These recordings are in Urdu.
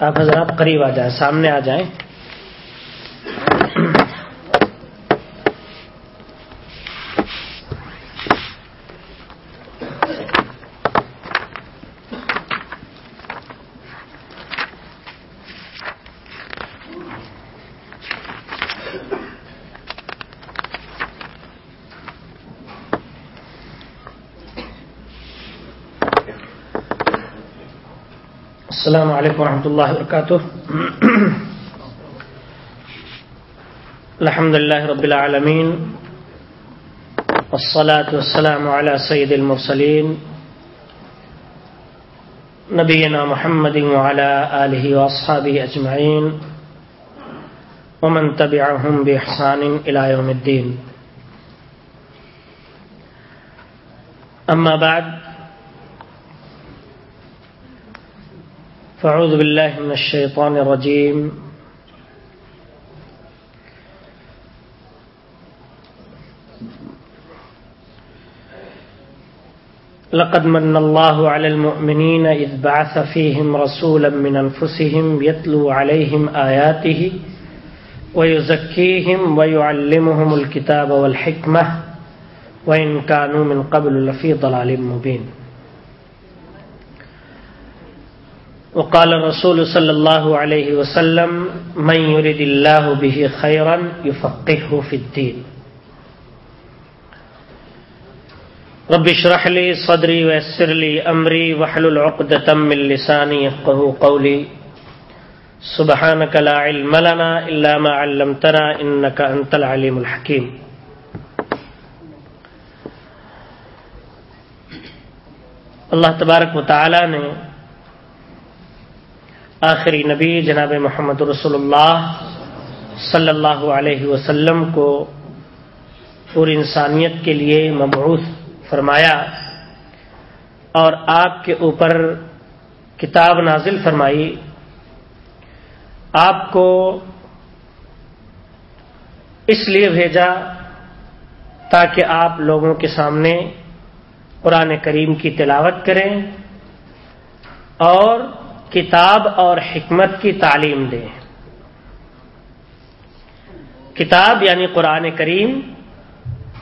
آپ حضرات قریب آ جائیں سامنے آ جائیں السلام علیکم ورحمۃ اللہ وبرکاتہ الحمد لله رب العالمين والصلاة والسلام على سيد المرسلين نبينا محمد وعلى آله وأصحابه أجمعين ومن تبعهم بإحسان إلى يوم الدين. أما بعد فاعوذ بالله من الشيطان الرجيم لقد من الله على المؤمنين إذ بعث فيهم رسولا من أنفسهم يتلو عليهم آياته ويزكيهم ويعلمهم الكتاب والحكمة وإن كانوا من قبل لفي ضلال مبين وقال الرسول صلى الله عليه وسلم، من يرد الله به خيرا يفقهه في الدين. رب اشرح لي صدري ويسر لي أمري، واحلل عقدة من لساني يفقهوا قولي. سبحانك لا علم لنا إلا ما علمتنا، إنك أنت العليم الحكيم. اللہ تبارک و تعالی نے آخری نبی جناب محمد رسول اللہ صلی اللہ علیہ وسلم کو پوری انسانیت کے لیے مبعوث فرمایا اور آپ کے اوپر کتاب نازل فرمائی۔ آپ کو اس لیے بھیجا تاکہ آپ لوگوں کے سامنے قرآن کریم کی تلاوت کریں اور کتاب اور حکمت کی تعلیم دیں کتاب یعنی قرآن کریم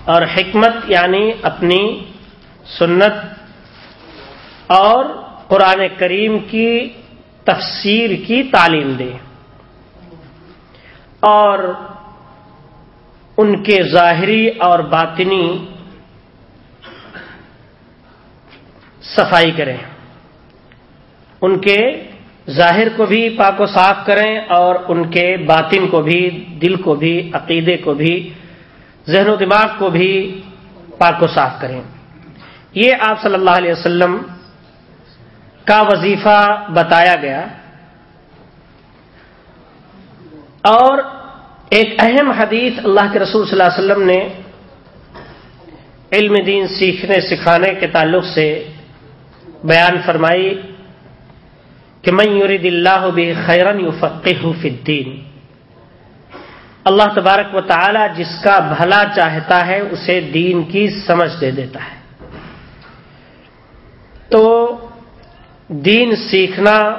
اور حکمت یعنی اپنی سنت اور قرآن کریم کی تفسیر کی تعلیم دیں اور ان کے ظاہری اور باطنی صفائی کریں۔ ان کے ظاہر کو بھی پاک و صاف کریں اور ان کے باطن کو بھی، دل کو بھی، عقیدے کو بھی، ذہن و دماغ کو بھی پاک و صاف کریں۔ یہ آپ صلی اللہ علیہ وسلم کا وظیفہ بتایا گیا۔ اور ایک اہم حدیث اللہ کے رسول صلی اللہ علیہ وسلم نے علم دین سیکھنے، سکھانے کے تعلق سے بیان فرمائی۔ کہ میں یورید اللہ بھی خیرن یو فی الدین. اللہ تبارک و تعالی جس کا بھلا چاہتا ہے اسے دین کی سمجھ دے دیتا ہے۔ تو دین سیکھنا،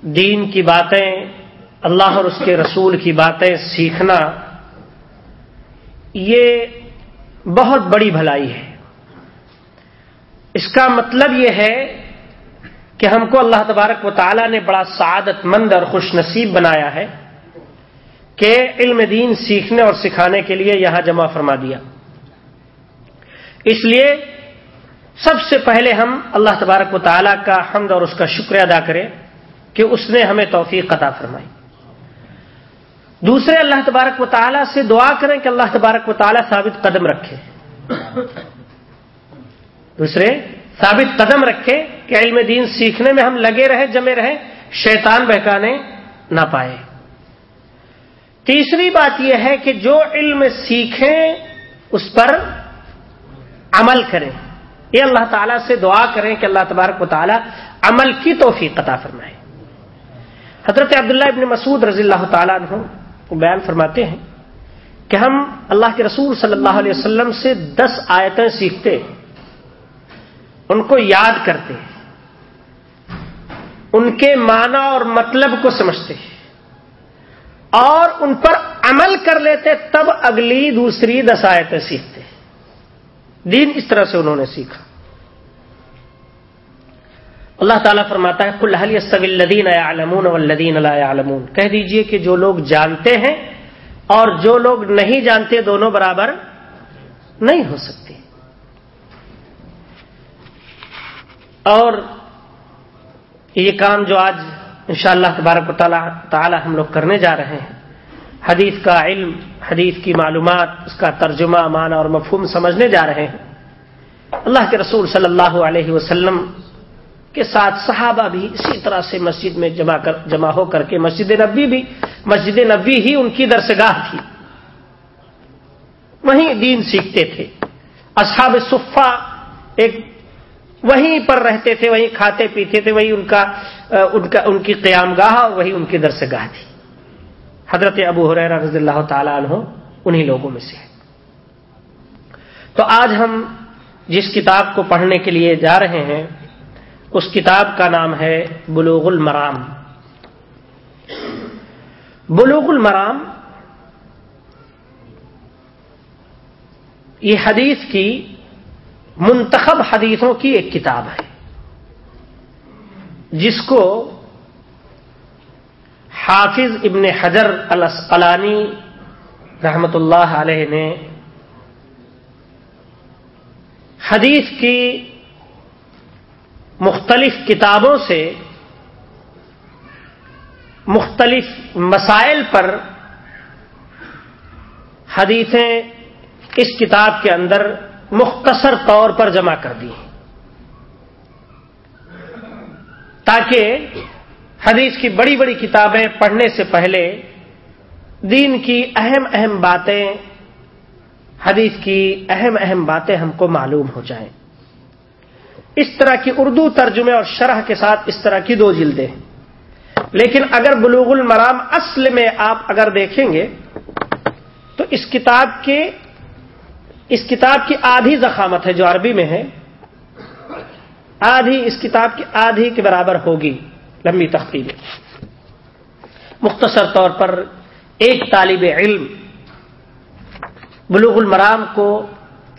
دین کی باتیں، اللہ اور اس کے رسول کی باتیں سیکھنا، یہ بہت بڑی بھلائی ہے۔ اس کا مطلب یہ ہے کہ ہم کو اللہ تبارک و تعالیٰ نے بڑا سعادت مند اور خوش نصیب بنایا ہے کہ علم دین سیکھنے اور سکھانے کے لیے یہاں جمع فرما دیا۔ اس لیے سب سے پہلے ہم اللہ تبارک و تعالیٰ کا حمد اور اس کا شکر ادا کریں کہ اس نے ہمیں توفیق عطا فرمائی۔ دوسرے، اللہ تبارک و تعالیٰ سے دعا کریں کہ اللہ تبارک و تعالیٰ ثابت قدم رکھے۔ دوسرے، ثابت قدم رکھے کہ علم دین سیکھنے میں ہم لگے رہے، جمے رہے، شیطان بہکانے نہ پائے۔ تیسری بات یہ ہے کہ جو علم سیکھیں، اس پر عمل کریں۔ یہ اللہ تعالیٰ سے دعا کریں کہ اللہ تبارک و تعالیٰ عمل کی توفیق عطا فرمائے۔ حضرت عبداللہ ابن مسعود رضی اللہ تعالیٰ عنہ کو بیان فرماتے ہیں کہ ہم اللہ کے رسول صلی اللہ علیہ وسلم سے دس آیتیں سیکھتے، ان کو یاد کرتے۔ ہیں ان کے معنی اور مطلب کو سمجھتے ہیں۔ اور ان پر عمل کر لیتے، تب اگلی دوسری دسایتیں سیکھتے دین اس طرح سے انہوں نے سیکھا۔ اللہ تعالیٰ فرماتا ہے کل حلی الدین علمون والذین لا کہہ دیجیے کہ جو لوگ جانتے ہیں اور جو لوگ نہیں جانتے، دونوں برابر نہیں ہو سکتے۔ اور یہ کام جو آج انشاءاللہ تبارک و تعالی ہم لوگ کرنے جا رہے ہیں۔ حدیث کا علم، حدیث کی معلومات، اس کا ترجمہ، معنی اور مفہوم سمجھنے جا رہے ہیں۔ اللہ کے رسول صلی اللہ علیہ وسلم کے ساتھ صحابہ بھی اسی طرح سے مسجد میں جمع کر جمع ہو کر کے مسجد نبی بھی مسجد نبی ہی ان کی درسگاہ تھی۔ وہیں دین سیکھتے تھے۔ اصحاب صفا ایک وہیں پر رہتے تھے، وہیں کھاتے پیتے تھے، وہی ان کا ان کا، ان کی قیام گاہ اور وہی ان کی درس گاہ تھی۔ حضرت ابو حریر رضی اللہ تعالیٰ عنہ انہی لوگوں میں سے ہے تو آج ہم جس کتاب کو پڑھنے کے لیے جا رہے ہیں، اس کتاب کا نام ہے بلوغ المرام۔ بلوغ المرام، یہ حدیث کی منتخب حدیثوں کی ایک کتاب ہے۔ جس کو حافظ ابن حجر الاسقلانی رحمت اللہ علیہ نے حدیث کی مختلف کتابوں سے مختلف مسائل پر حدیثیں اس کتاب کے اندر مختصر طور پر جمع کر دی تاکہ حدیث کی بڑی بڑی کتابیں پڑھنے سے پہلے دین کی اہم اہم باتیں، حدیث کی اہم اہم باتیں ہم کو معلوم ہو جائیں۔ اس طرح کی اردو ترجمے اور شرح کے ساتھ اس طرح کی دو جلدیں۔ لیکن اگر بلوغ المرام اصل میں آپ اگر دیکھیں گے تو اس کتاب کے اس کتاب کی آدھی زخامت ہے جو عربی میں ہے، آدھی اس کتاب کی آدھی کے برابر ہوگی لمبی تختی میں مختصر طور پر ایک طالب علم بلوغ المرام کو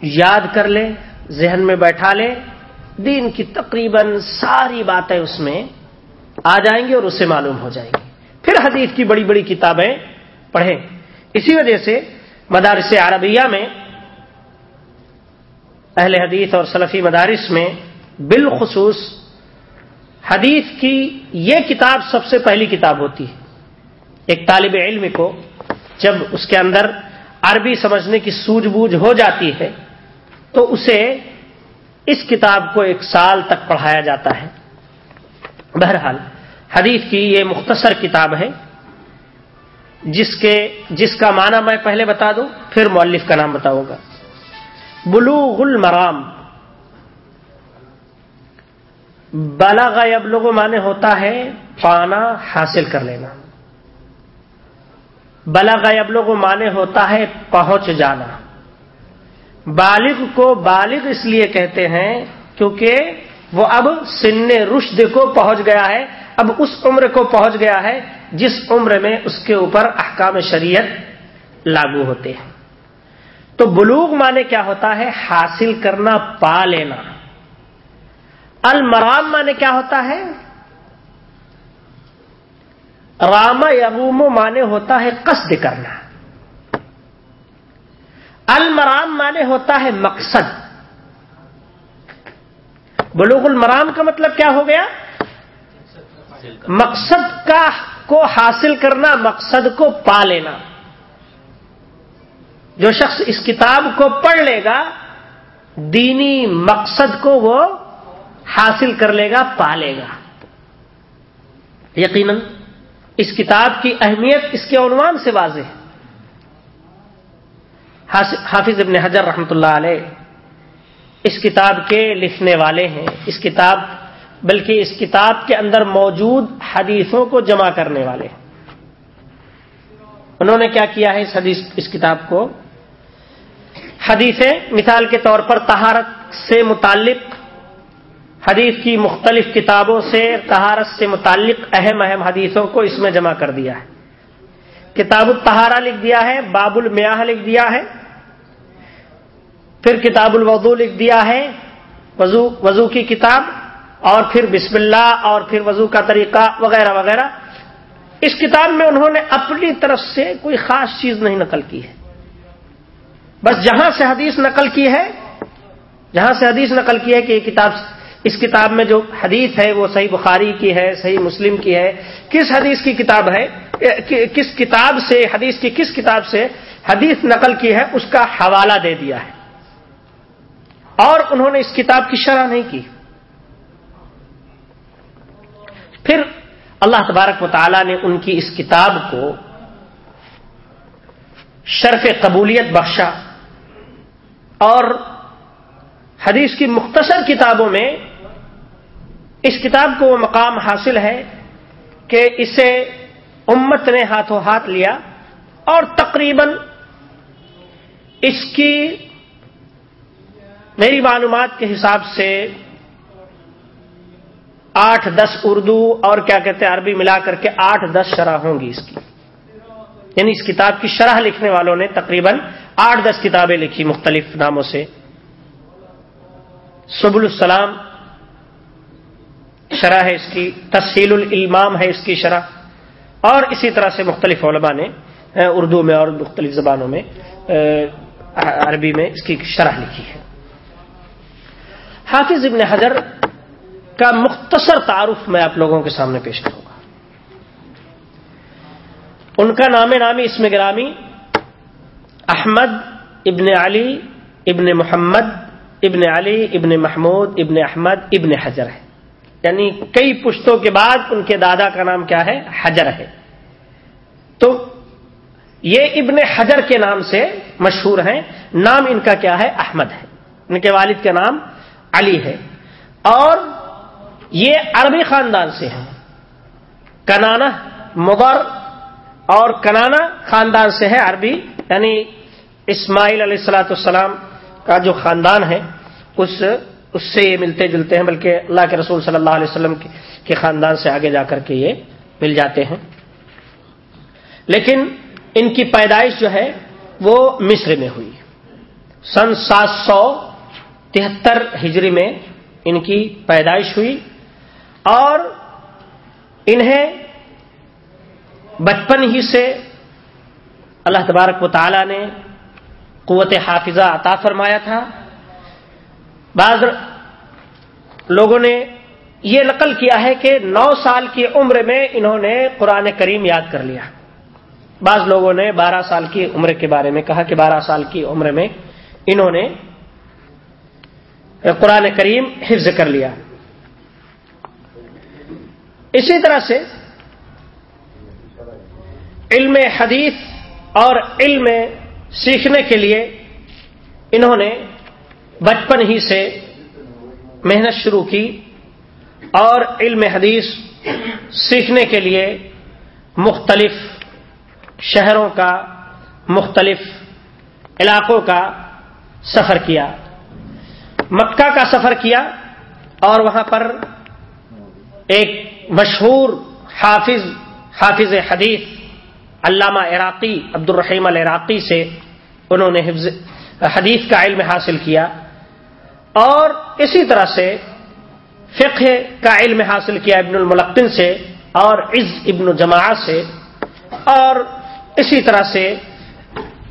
یاد کر لے، ذہن میں بیٹھا لے، دین کی تقریباً ساری باتیں اس میں آ جائیں گی اور اس سے معلوم ہو جائیں گی۔ پھر حدیث کی بڑی بڑی کتابیں پڑھیں۔ اسی وجہ سے مدارس عربیہ میں اہل حدیث اور سلفی مدارس میں بالخصوص حدیث کی یہ کتاب سب سے پہلی کتاب ہوتی ہے۔ ایک طالب علم کو جب اس کے اندر عربی سمجھنے کی سوجھ بوجھ ہو جاتی ہے، تو اسے اس کتاب کو ایک سال تک پڑھایا جاتا ہے۔ بہرحال، حدیث کی یہ مختصر کتاب ہے، جس کے، جس کا معنی میں پہلے بتا دوں، پھر مؤلف کا نام بتاؤں گا۔ بلوغ المرام۔ بلاغ ابلغ مانے ہوتا ہے پانا حاصل کر لینا۔ بلاغ ابلغ مانے ہوتا ہے پہنچ جانا۔ بالغ کو بالغ اس لیے کہتے ہیں کیونکہ وہ اب سن رشد کو پہنچ گیا ہے، اب اس عمر کو پہنچ گیا ہے جس عمر میں اس کے اوپر احکام شریعت لاگو ہوتے ہیں۔ تو بلوغ مانے کیا ہوتا ہے؟ حاصل کرنا، پا لینا۔ المرام مانے کیا ہوتا ہے؟ رام یغوم مانے ہوتا ہے قصد کرنا۔ المرام مانے ہوتا ہے مقصد۔ بلوغ المرام کا مطلب کیا ہو گیا؟ مقصد کا کو حاصل کرنا، مقصد کو پا لینا۔ جو شخص اس کتاب کو پڑھ لے گا، دینی مقصد کو وہ حاصل کر لے گا پالے گا۔ یقیناً اس کتاب کی اہمیت اس کے عنوان سے واضح ہے۔ حافظ ابن حجر رحمۃ اللہ علیہ اس کتاب کے لکھنے والے ہیں۔ اس کتاب، بلکہ اس کتاب کے اندر موجود حدیثوں کو جمع کرنے والے ہیں۔ انہوں نے کیا کیا ہے اس حدیث اس کتاب کو؟ حدیثیں مثال کے طور پر تہارت سے متعلق، حدیث کی مختلف کتابوں سے تہارت سے متعلق اہم اہم حدیثوں کو اس میں جمع کر دیا ہے۔ کتاب التہارا لکھ دیا ہے، باب المیاہ لکھ دیا ہے، پھر کتاب الوضو لکھ دیا ہے، وضو وضو کی کتاب، اور پھر بسم اللہ، اور پھر وضو کا طریقہ وغیرہ وغیرہ۔ اس کتاب میں انہوں نے اپنی طرف سے کوئی خاص چیز نہیں نقل کی ہے۔ بس جہاں سے حدیث نقل کی ہے، جہاں سے حدیث نقل کی ہے کہ یہ کتاب، اس کتاب میں جو حدیث ہے، وہ صحیح بخاری کی ہے، صحیح مسلم کی ہے، کس حدیث کی کتاب ہے؟ کس کتاب سے، حدیث کی کس کتاب سے حدیث نقل کی ہے؟ اس کا حوالہ دے دیا ہے۔ اور انہوں نے اس کتاب کی شرح نہیں کی۔ پھر اللہ تبارک و نے ان کی اس کتاب کو شرف قبولیت بخشا۔ اور حدیث کی مختصر کتابوں میں اس کتاب کو وہ مقام حاصل ہے کہ اسے امت نے ہاتھوں ہاتھ لیا اور تقریباً اس کی میری معلومات کے حساب سے آٹھ دس اردو اور کیا کہتے ہیں عربی ملا کر کے آٹھ دس شرح ہوں گی اس کی۔ یعنی اس کتاب کی شرح لکھنے والوں نے تقریباً آٹھ دس کتابیں لکھی مختلف ناموں سے۔ سب السلام شرح ہے اس کی، تفصیل الامام ہے اس کی شرح۔ اور اسی طرح سے مختلف علماء نے اردو میں اور مختلف زبانوں میں عربی میں اس کی شرح لکھی ہے۔ حافظ ابن حجر کا مختصر تعارف میں آپ لوگوں کے سامنے پیش کروں گا۔ ان کا نام نامی اس میں گرامی احمد ابن علی ابن محمد ابن علی ابن محمود ابن احمد ابن حجر ہے۔ یعنی کئی پشتوں کے بعد ان کے دادا کا نام کیا ہے؟ حجر ہے۔ تو یہ ابن حجر کے نام سے مشہور ہیں۔ نام ان کا کیا ہے؟ احمد ہے۔ ان کے والد کا نام علی ہے۔ اور یہ عربی خاندان سے ہیں۔ کنانا مغر اور کنانا خاندان سے ہے عربی۔ یعنی اسماعیل علیہ السلاۃ السلام کا جو خاندان ہے، اس اس سے یہ ملتے جلتے ہیں، بلکہ اللہ کے رسول صلی اللہ علیہ وسلم کے خاندان سے آگے جا کر کے یہ مل جاتے ہیں۔ لیکن ان کی پیدائش جو ہے، وہ مصر میں ہوئی۔ سن سات سو تہتر ہجری میں ان کی پیدائش ہوئی اور انہیں بچپن ہی سے اللہ تبارک و تعالی نے قوت حافظہ عطا فرمایا تھا۔ بعض لوگوں نے یہ نقل کیا ہے کہ نو سال کی عمر میں انہوں نے قرآن کریم یاد کر لیا۔ بعض لوگوں نے بارہ سال کی عمر کے بارے میں کہا کہ بارہ سال کی عمر میں انہوں نے قرآن کریم حفظ کر لیا۔ اسی طرح سے علم حدیث اور علم سیکھنے کے لیے انہوں نے بچپن ہی سے محنت شروع کی اور علم حدیث سیکھنے کے لیے مختلف شہروں کا، مختلف علاقوں کا سفر کیا۔ مکہ کا سفر کیا اور وہاں پر ایک مشہور حافظ حافظ حدیث علامہ عراقی عبد الرحیم العراقی سے انہوں نے حفظ حدیث کا علم حاصل کیا اور اسی طرح سے فقہ کا علم حاصل کیا ابن الملقن سے اور عز ابن جماعت سے اور اسی طرح سے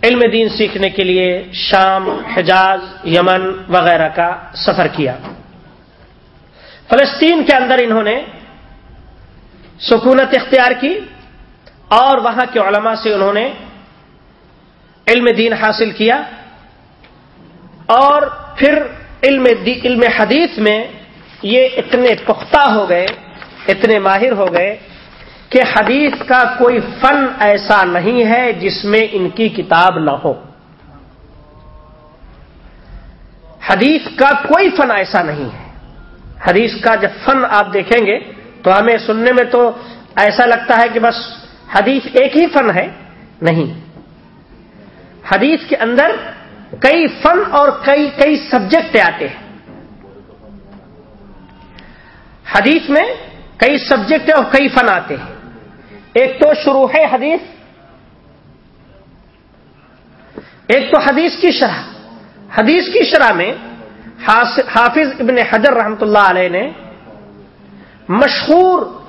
علم دین سیکھنے کے لیے شام، حجاز، یمن وغیرہ کا سفر کیا۔ فلسطین کے اندر انہوں نے سکونت اختیار کی۔ اور وہاں کے علماء سے انہوں نے علم دین حاصل کیا اور پھر علم علم حدیث میں یہ اتنے پختہ ہو گئے، اتنے ماہر ہو گئے کہ حدیث کا کوئی فن ایسا نہیں ہے جس میں ان کی کتاب نہ ہو۔ حدیث کا کوئی فن ایسا نہیں ہے۔ حدیث کا جب فن آپ دیکھیں گے تو ہمیں سننے میں تو ایسا لگتا ہے کہ بس حدیث ایک ہی فن ہے؟ نہیں۔ حدیث کے اندر کئی فن اور کئی کئی سبجیکٹ آتے ہیں۔ حدیث میں کئی سبجیکٹ اور کئی فن آتے ہیں۔ ایک تو شروع ہے حدیث، ایک تو حدیث کی شرح۔ حدیث کی شرح میں حافظ ابن حجر رحمت اللہ علیہ نے مشہور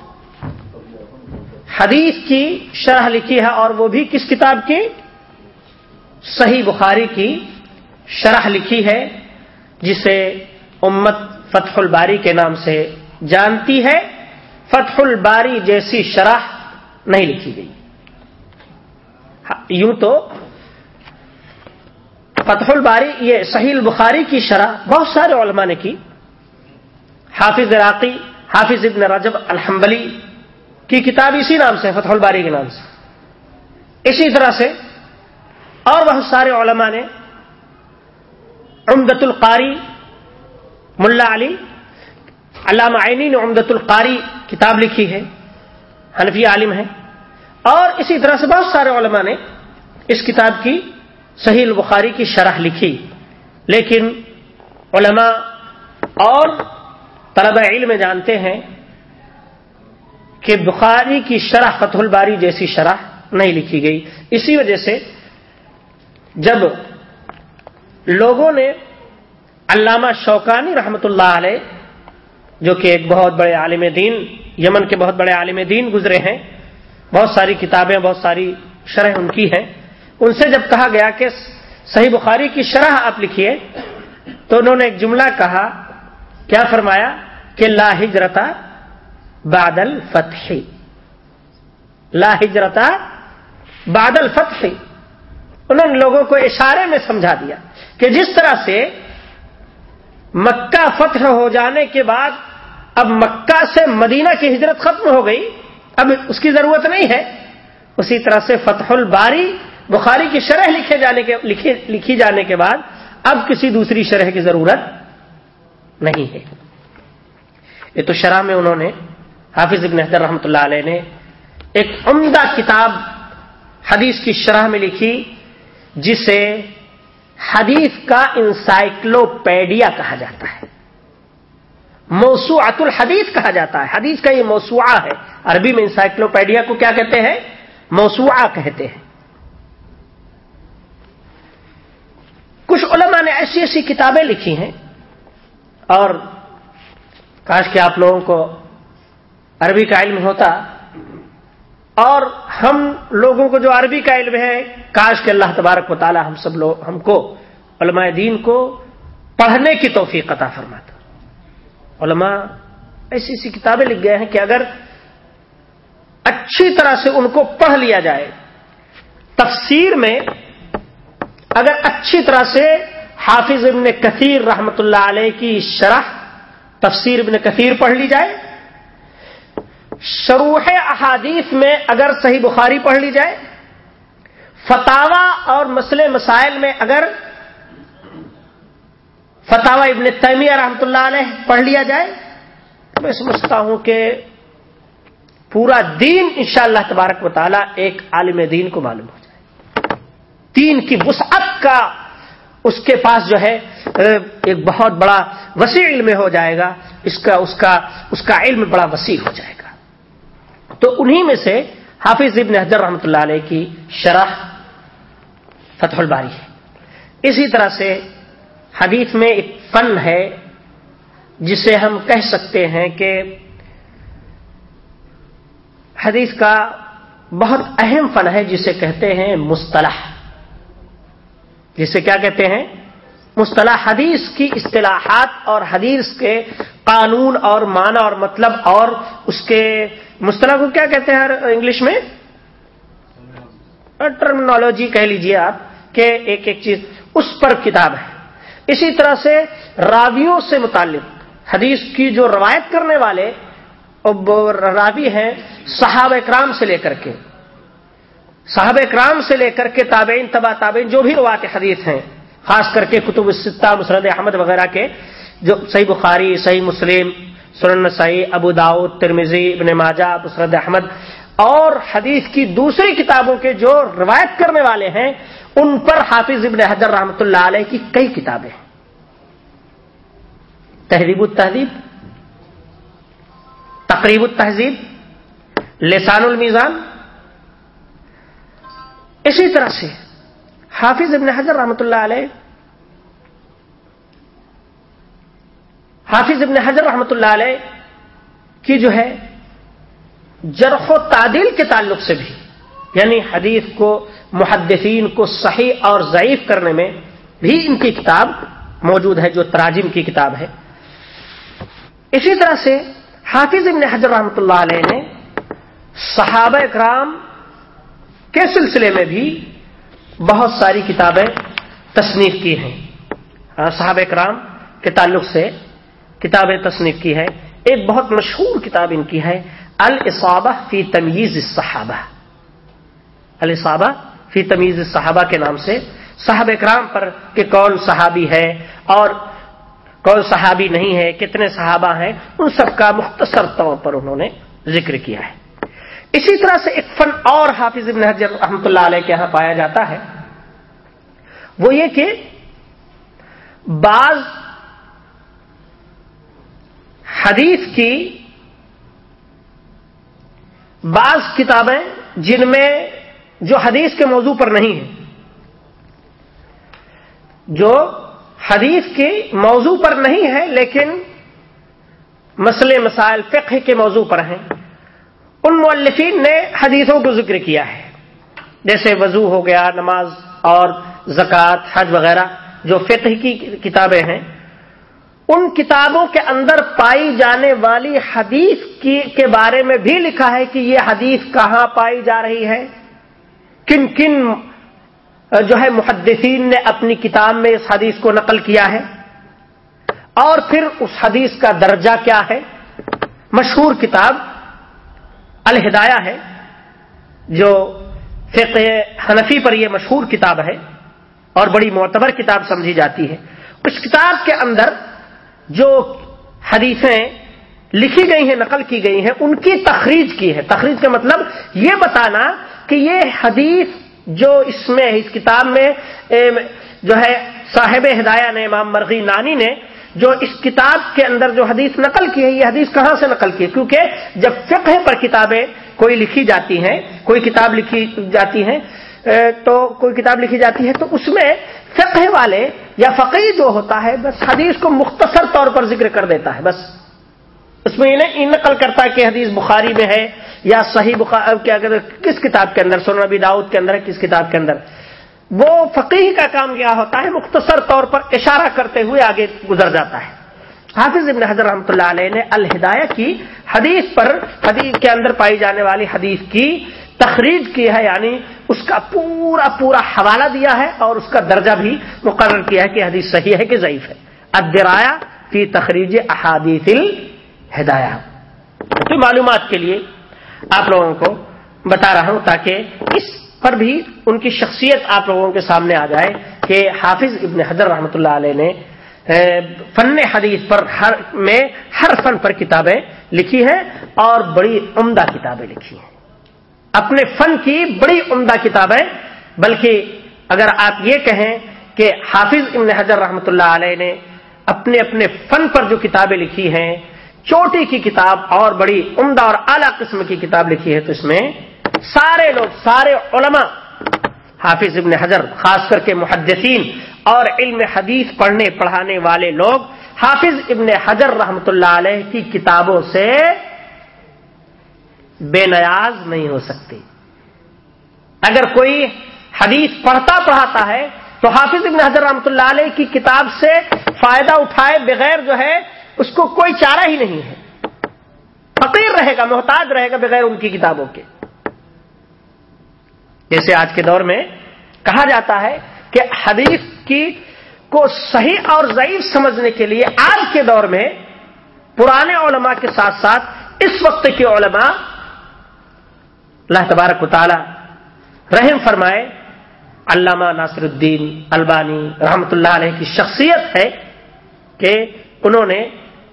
حدیث کی شرح لکھی ہے اور وہ بھی کس کتاب کی؟ صحیح بخاری کی شرح لکھی ہے، جسے امت فتح الباری کے نام سے جانتی ہے۔ فتح الباری جیسی شرح نہیں لکھی گئی۔ ہاں، یوں تو فتح الباری یہ صحیح البخاری کی شرح بہت سارے علماء نے کی۔ حافظ عراقی حافظ ابن رجب الحمبلی کی کتاب اسی نام سے، فتح الباری کے نام سے۔ اسی طرح سے اور بہت سارے علماء نے عمدت القاری، ملا علی، علامہ عینی نے عمدت القاری کتاب لکھی ہے، حنفی عالم ہے اور اسی طرح سے بہت سارے علماء نے اس کتاب کی صحیح البخاری کی شرح لکھی۔ لیکن علماء اور طلبہ علم جانتے ہیں کہ بخاری کی شرح فتح الباری جیسی شرح نہیں لکھی گئی۔ اسی وجہ سے جب لوگوں نے علامہ شوکانی رحمت اللہ علیہ، جو کہ ایک بہت بڑے عالم دین، یمن کے بہت بڑے عالم دین گزرے ہیں، بہت ساری کتابیں، بہت ساری شرح ان کی ہیں، ان سے جب کہا گیا کہ صحیح بخاری کی شرح آپ لکھیے، تو انہوں نے ایک جملہ کہا، کیا فرمایا؟ کہ لا ہجرتا بادل فتح. لا ہجرتا بادل فتح. انہوں نے لوگوں کو اشارے میں سمجھا دیا کہ جس طرح سے مکہ فتح ہو جانے کے بعد اب مکہ سے مدینہ کی ہجرت ختم ہو گئی، اب اس کی ضرورت نہیں ہے۔ اسی طرح سے فتح الباری، بخاری کی شرح لکھے جانے کے لکھی جانے کے بعد اب کسی دوسری شرح کی ضرورت نہیں ہے۔ یہ تو شرح میں انہوں نے حافظ ابن حضر رحمۃ اللہ علیہ نے ایک عمدہ کتاب حدیث کی شرح میں لکھی، جسے حدیث کا انسائکلوپیڈیا کہا جاتا ہے۔ موسوعت الحدیث کہا جاتا ہے۔ حدیث کا یہ موسوعہ ہے۔ عربی میں انسائکلوپیڈیا کو کیا کہتے ہیں؟ موسوعہ کہتے ہیں۔ کچھ علماء نے ایسی ایسی کتابیں لکھی ہیں اور کاش کہ آپ لوگوں کو عربی کا علم ہوتا اور ہم لوگوں کو جو عربی کا علم ہے، کاش کہ اللہ تبارک و تعالی ہم سب لوگ، ہم کو، علماء دین کو پڑھنے کی توفیق عطا فرماتا۔ علماء ایسی ایسی کتابیں لکھ گئے ہیں کہ اگر اچھی طرح سے ان کو پڑھ لیا جائے، تفسیر میں اگر اچھی طرح سے حافظ ابن کثیر رحمت اللہ علیہ کی شرح تفسیر ابن کثیر پڑھ لی جائے شروح احادیث میں اگر صحیح بخاری پڑھ لی جائے فتوا اور مسئلے مسائل میں اگر فتوا ابن تیمیہ رحمت اللہ علیہ پڑھ لیا جائے، تو میں سمجھتا ہوں کہ پورا دین انشاءاللہ تبارک و تعالی ایک عالم دین کو معلوم ہو جائے۔ دین کی وسعت کا اس کے پاس جو ہے، ایک بہت بڑا وسیع علم ہو جائے گا، اس کا اس کا اس کا علم بڑا وسیع ہو جائے گا۔ تو انہی میں سے حافظ ابن حضر رحمۃ اللہ علیہ کی شرح فتح الباری ہے۔ اسی طرح سے حدیث میں ایک فن ہے جسے ہم کہہ سکتے ہیں کہ حدیث کا بہت اہم فن ہے جسے کہتے ہیں مصطلح۔ جسے کیا کہتے ہیں؟ مصطلح۔ حدیث کی اصطلاحات اور حدیث کے قانون اور معنی اور مطلب اور اس کے مصطلح کو کیا کہتے ہیں انگلش میں؟ ٹرمنالوجی کہہ لیجیے آپ کہ ایک ایک چیز اس پر کتاب ہے۔ اسی طرح سے راویوں سے متعلق حدیث کی جو روایت کرنے والے راوی ہیں صحابہ اکرام سے لے کر کے۔ صحابہ اکرام سے لے کر کے تابعین تبا تابعین جو بھی روایت حدیث ہیں، خاص کر کے کتب الستہ مسرد احمد وغیرہ کے جو صحیح بخاری، صحیح مسلم سنن سعی ابو داؤد ترمیزی ابن ماجہ مسرد احمد، اور حدیث کی دوسری کتابوں کے جو روایت کرنے والے ہیں، ان پر حافظ ابن حضر رحمۃ اللہ علیہ کی کئی کتابیں ہیں۔ تہذیب التہذیب، تقریب التہذیب، لسان المیزان۔ اسی طرح سے حافظ ابن حضر رحمۃ اللہ علیہ حافظ ابن حضر رحمۃ اللہ علیہ کی جو ہے جرح و تعدیل کے تعلق سے بھی یعنی حدیث کو، محدثین کو صحیح اور ضعیف کرنے میں بھی ان کی کتاب موجود ہے، جو تراجم کی کتاب ہے۔ اسی طرح سے حافظ ابن حضر رحمۃ اللہ علیہ نے صحابہ اکرام کے سلسلے میں بھی بہت ساری کتابیں تصنیف کی ہیں۔ صحابہ اکرام کے تعلق سے کتابیں تصنیف کی ہے، ایک بہت مشہور کتاب ان کی ہے الصابہ فی تمیز صحابہ الصابہ فی تمیز صحابہ کے نام سے صاحب اکرام پر کہ کون صحابی ہے اور کون صحابی نہیں ہے، کتنے صحابہ ہیں، ان سب کا مختصر طور پر انہوں نے ذکر کیا ہے۔ اسی طرح سے ایک فن اور حافظ ابن حجر رحمۃ اللہ علیہ کے یہاں پایا جاتا ہے۔ وہ یہ کہ بعض حدیث کی بعض کتابیں جن میں جو حدیث کے موضوع پر نہیں ہیں، جو حدیث کے موضوع پر نہیں ہے لیکن مسئلے مسائل فقہ کے موضوع پر ہیں۔ ان مولفین نے حدیثوں کو ذکر کیا ہے۔ جیسے وضو ہو گیا، نماز اور زکوٰۃ، حج وغیرہ جو فقہ کی کتابیں ہیں۔ ان کتابوں کے اندر پائی جانے والی حدیث کی کے بارے میں بھی لکھا ہے کہ یہ حدیث کہاں پائی جا رہی ہے۔ کن کن جو ہے محدثین نے اپنی کتاب میں اس حدیث کو نقل کیا ہے۔ اور پھر اس حدیث کا درجہ کیا ہے۔ مشہور کتاب الہدایہ ہے، جو فقہ حنفی پر یہ مشہور کتاب ہے اور بڑی معتبر کتاب سمجھی جاتی ہے۔ اس کتاب کے اندر جو حدیثیں لکھی گئی ہیں، نقل کی گئی ہیں، ان کی تخریج کی ہے تخریج کا مطلب یہ بتانا کہ یہ حدیث جو اس میں، اس کتاب میں جو ہے صاحب ہدایہ نے، امام مرغی نانی نے، جو اس کتاب کے اندر جو حدیث نقل کی ہے، یہ حدیث کہاں سے نقل کی ہے؟ کیونکہ جب فقہ پر کتابیں کوئی لکھی جاتی ہیں، کوئی کتاب لکھی جاتی ہیں تو کوئی کتاب لکھی جاتی ہے، تو اس میں فقہ والے یا فقی جو ہوتا ہے، بس حدیث کو مختصر طور پر ذکر کر دیتا ہے، بس۔ اس میں انہیں نقل کرتا ہے کہ حدیث بخاری میں ہے یا صحیح بخار کیا کہتے کس کتاب کے اندر نبی داؤد کے اندر ہے، کس کتاب کے اندر؟ وہ فقیر کا کام کیا ہوتا ہے، مختصر طور پر اشارہ کرتے ہوئے آگے گزر جاتا ہے۔ حافظ ابن حضر رحمۃ اللہ علیہ نے الہدایہ کی حدیث پر، حدیث کے اندر پائی جانے والی حدیث کی تخریج کی ہے یعنی اس کا پورا پورا حوالہ دیا ہے اور اس کا درجہ بھی مقرر کیا ہے کہ حدیث صحیح ہے کہ ضعیف ہے۔ ادرایا فی تخریج احادیث الہدایہ۔ تو معلومات کے لیے آپ لوگوں کو بتا رہا ہوں تاکہ اس پر بھی ان کی شخصیت آپ لوگوں کے سامنے آ جائے کہ حافظ ابن حضر رحمۃ اللہ علیہ نے فن حدیث پر ہر، میں ہر فن پر کتابیں لکھی ہیں اور بڑی عمدہ کتابیں لکھی ہیں۔ اپنے فن کی بڑی عمدہ کتابیں بلکہ اگر آپ یہ کہیں کہ حافظ ابن حضر رحمۃ اللہ علیہ نے اپنے اپنے فن پر جو کتابیں لکھی ہیں، چوٹی کی کتاب اور بڑی عمدہ اور اعلی قسم کی کتاب لکھی ہے، تو اس میں سارے لوگ، سارے علماء، حافظ ابن حجر، خاص کر کے محدثین اور علم حدیث پڑھنے، پڑھانے والے لوگ، حافظ ابن حجر رحمت اللہ علیہ کی کتابوں سے بے نیاز نہیں ہو سکتے اگر کوئی حدیث پڑھتا پڑھاتا ہے، تو حافظ ابن حجر رحمت اللہ علیہ کی کتاب سے فائدہ اٹھائے بغیر جو ہے، اس کو کوئی چارہ ہی نہیں ہے۔ فقیر رہے گا، محتاج رہے گا بغیر ان کی کتابوں کے۔ جیسے آج کے دور میں کہا جاتا ہے کہ حدیث کی کو صحیح اور ضعیف سمجھنے کے لیے آج کے دور میں پرانے علماء کے ساتھ ساتھ اس وقت کے علماء اللہ تبارک و تعالی رحم فرمائے، علامہ ناصر الدین البانی رحمت اللہ علیہ کی شخصیت ہے کہ انہوں نے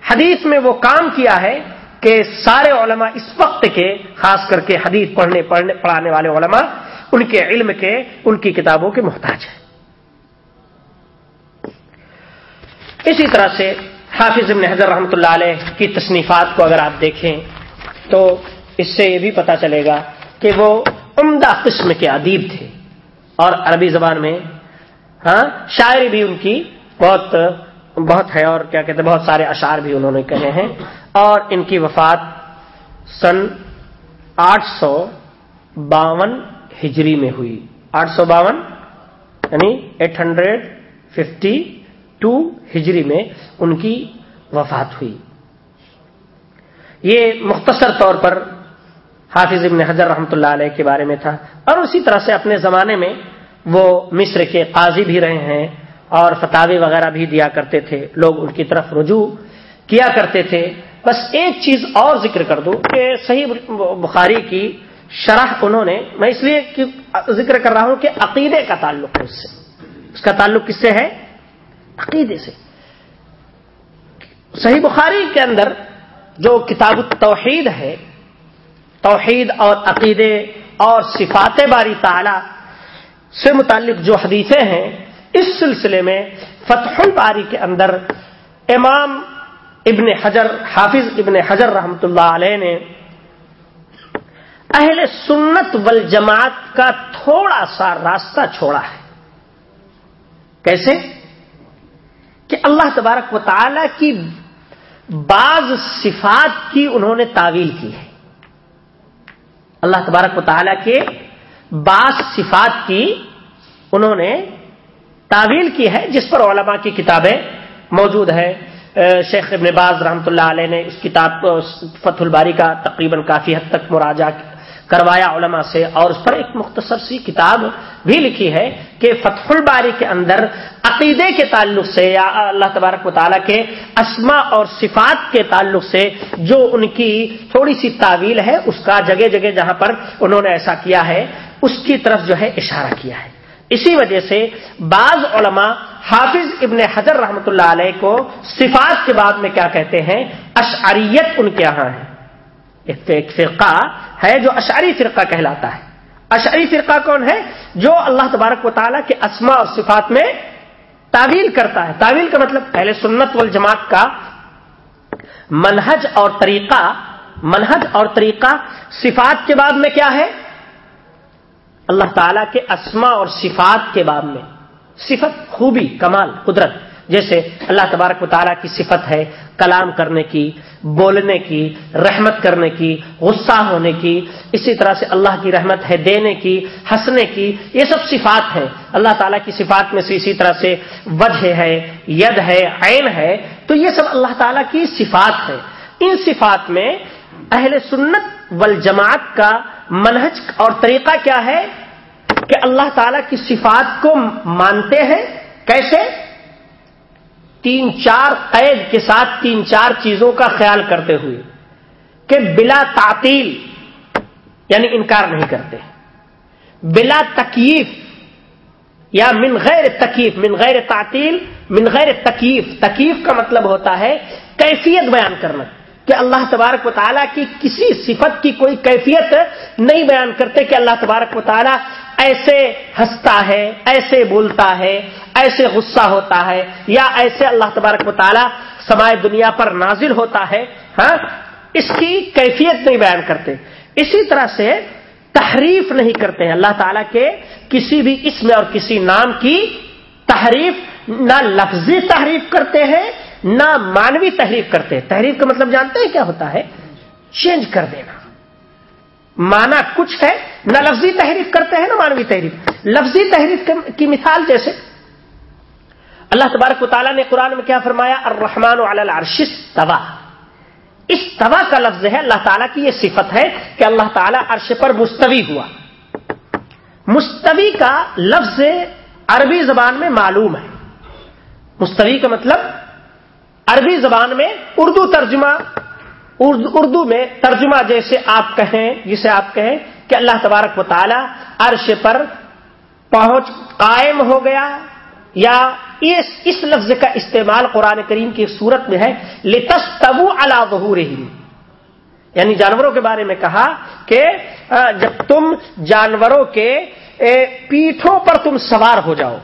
حدیث میں وہ کام کیا ہے کہ سارے علماء اس وقت کے، خاص کر کے حدیث پڑھنے پڑھنے، پڑھانے والے علماء، ان کے علم کے، ان کی کتابوں کے محتاج ہیں۔ اسی طرح سے حافظ ابن حضر رحمۃ اللہ علیہ کی تصنیفات کو اگر آپ دیکھیں تو اس سے یہ بھی پتا چلے گا کہ وہ عمدہ قسم کے ادیب تھے۔ اور عربی زبان میں ہاں شاعری بھی ان کی بہت بہت ہے اور کیا کہتے ہیں، بہت سارے اشعار بھی انہوں نے کہے ہیں۔ اور ان کی وفات سن آٹھ سو باون ہجری میں ہوئی۔ آٹھ سو باون یعنی ایٹ ہنڈریڈ ففٹی ٹو ہجری میں ان کی وفات ہوئی۔ یہ مختصر طور پر حافظ ابن حضر رحمۃ اللہ علیہ کے بارے میں تھا اور اسی طرح سے اپنے زمانے میں وہ مصر کے قاضی بھی رہے ہیں اور فتوی وغیرہ بھی دیا کرتے تھے، لوگ ان کی طرف رجوع کیا کرتے تھے۔ بس ایک چیز اور ذکر کر دوں کہ صحیح بخاری کی شرح انہوں نے، میں اس لیے ذکر کر رہا ہوں کہ عقیدے کا تعلق ہے اس سے۔ اس کا تعلق کس سے ہے؟ عقیدے سے۔ صحیح بخاری کے اندر جو کتاب التوحید ہے توحید اور عقیدے اور صفات باری تعالی سے متعلق جو حدیثیں ہیں، اس سلسلے میں فتح الباری کے اندر امام ابن حجر، حافظ ابن حجر رحمت اللہ علیہ نے اہل سنت والجماعت کا تھوڑا سا راستہ چھوڑا ہے۔ کیسے؟ کہ اللہ تبارک و تعالی کی بعض صفات کی انہوں نے تعویل کی ہے۔ اللہ تبارک و تعالیٰ کے بعض صفات کی انہوں نے تعویل کی ہے، جس پر علماء کی کتابیں موجود ہیں۔ شیخ ابن باز رحمۃ اللہ علیہ نے اس کتاب فتح الباری کا تقریباً کافی حد تک مراجہ کروایا علماء سے اور اس پر ایک مختصر سی کتاب بھی لکھی ہے کہ فتح الباری کے اندر عقیدے کے تعلق سے یا اللہ تبارک و تعالیٰ کے اسما اور صفات کے تعلق سے جو ان کی تھوڑی سی تعویل ہے، اس کا جگہ جگہ جہاں پر انہوں نے ایسا کیا ہے، اس کی طرف جو ہے اشارہ کیا ہے۔ اسی وجہ سے بعض علماء حافظ ابن حضر رحمۃ اللہ علیہ کو صفات کے بعد میں کیا کہتے ہیں؟ اشعریت ان کے یہاں ہے ایک فرقہ ہے جو اشعری فرقہ کہلاتا ہے۔ اشعری فرقہ کون ہے؟ جو اللہ تبارک و تعالیٰ کے اسما اور صفات میں تعویل کرتا ہے۔ تعویل کا مطلب پہلے سنت والجماعت کا منہج اور طریقہ۔ منہج اور طریقہ صفات کے بعد میں کیا ہے؟ اللہ تعالیٰ کے اسما اور صفات کے باب میں۔ صفت خوبی، کمال، قدرت۔ جیسے اللہ تبارک و تعالیٰ کی صفت ہے کلام کرنے کی، بولنے کی، رحمت کرنے کی، غصہ ہونے کی، اسی طرح سے اللہ کی رحمت ہے دینے کی، ہنسنے کی، یہ سب صفات ہیں۔ اللہ تعالیٰ کی صفات میں سے اسی طرح سے وجہ ہے، ید ہے، عین ہے، تو یہ سب اللہ تعالیٰ کی صفات ہے ان صفات میں اہل سنت والجماعت کا منہج اور طریقہ کیا ہے کہ اللہ تعالی کی صفات کو مانتے ہیں؟ کیسے؟ تین چار قید کے ساتھ تین چار چیزوں کا خیال کرتے ہوئے کہ بلا تعطیل یعنی انکار نہیں کرتے۔ بلا تکیف یا من غیر تکیف من غیر تعطیل، من غیر تکیف تکیف کا مطلب ہوتا ہے کیفیت بیان کرنا، کہ اللہ تبارک و تعالیٰ کی کسی صفت کی کوئی کیفیت نہیں بیان کرتے کہ اللہ تبارک و تعالیٰ ایسے ہنستا ہے، ایسے بولتا ہے ایسے غصہ ہوتا ہے یا ایسے اللہ تبارک و تعالیٰ سمائے دنیا پر نازل ہوتا ہے ہاں؟ اس کی کیفیت نہیں بیان کرتے۔ اسی طرح سے تحریف نہیں کرتے ہیں۔ اللہ تعالیٰ کے کسی بھی اسم اور کسی نام کی تحریف، نہ لفظی تحریف کرتے ہیں، نہ مانوی تحریف کرتے ہیں۔ تحریف کا مطلب جانتے ہیں کیا ہوتا ہے؟ چینج کر دینا۔ مانا کچھ ہے، نہ لفظی تحریف کرتے ہیں، نہ مانوی تحریف۔ لفظی تحریف کی مثال جیسے اللہ تبارک و تعالیٰ نے قرآن میں کیا فرمایا؟ الرحمن العرش تبا اس تبا کا لفظ ہے اللہ تعالیٰ کی یہ صفت ہے کہ اللہ تعالیٰ عرش پر مستوی ہوا. مستوی کا لفظ عربی زبان میں معلوم ہے. مستوی کا مطلب عربی زبان میں اردو ترجمہ اردو میں ترجمہ جیسے آپ کہیں، جسے آپ کہیں کہ اللہ تبارک و تعالی عرش پر پہنچ قائم ہو گیا یا اس لفظ کا استعمال قرآن کریم کی صورت میں ہے لتس تبو اللہ یعنی جانوروں کے بارے میں کہا کہ جب تم جانوروں کے پیٹھوں پر تم سوار ہو جاؤ۔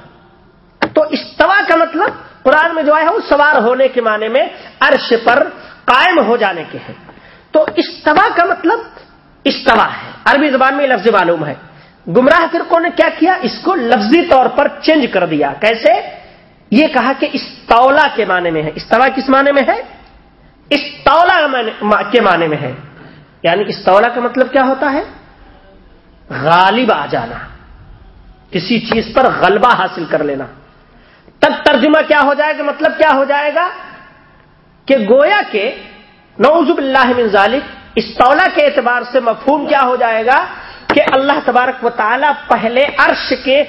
تو استوا کا مطلب قرآن میں جو ہے، وہ سوار ہونے کے معنی میں عرش پر قائم ہو جانے کے ہیں۔ تو استوا کا مطلب استوا ہے۔ عربی زبان میں لفظ معلوم ہے۔ گمراہ فرقوں نے کیا کیا؟ اس کو لفظی طور پر چینج کر دیا۔ کیسے؟ یہ کہا کہ استولا کے معنی میں ہے۔ استوا کس معنی میں ہے؟ استولا کے معنی میں ہے۔ یعنی استولا کا مطلب کیا ہوتا ہے؟ غالب آ جانا۔ کسی چیز پر غلبہ حاصل کر لینا۔ تب ترجمہ کیا ہو جائے گا؟ مطلب کیا ہو جائے گا؟ کہ گویا کے نعوذ باللہ من ذالک استولا کے اعتبار سے مفہوم کیا ہو جائے گا؟ کہ اللہ تبارک و تعالیٰ پہلے عرش کے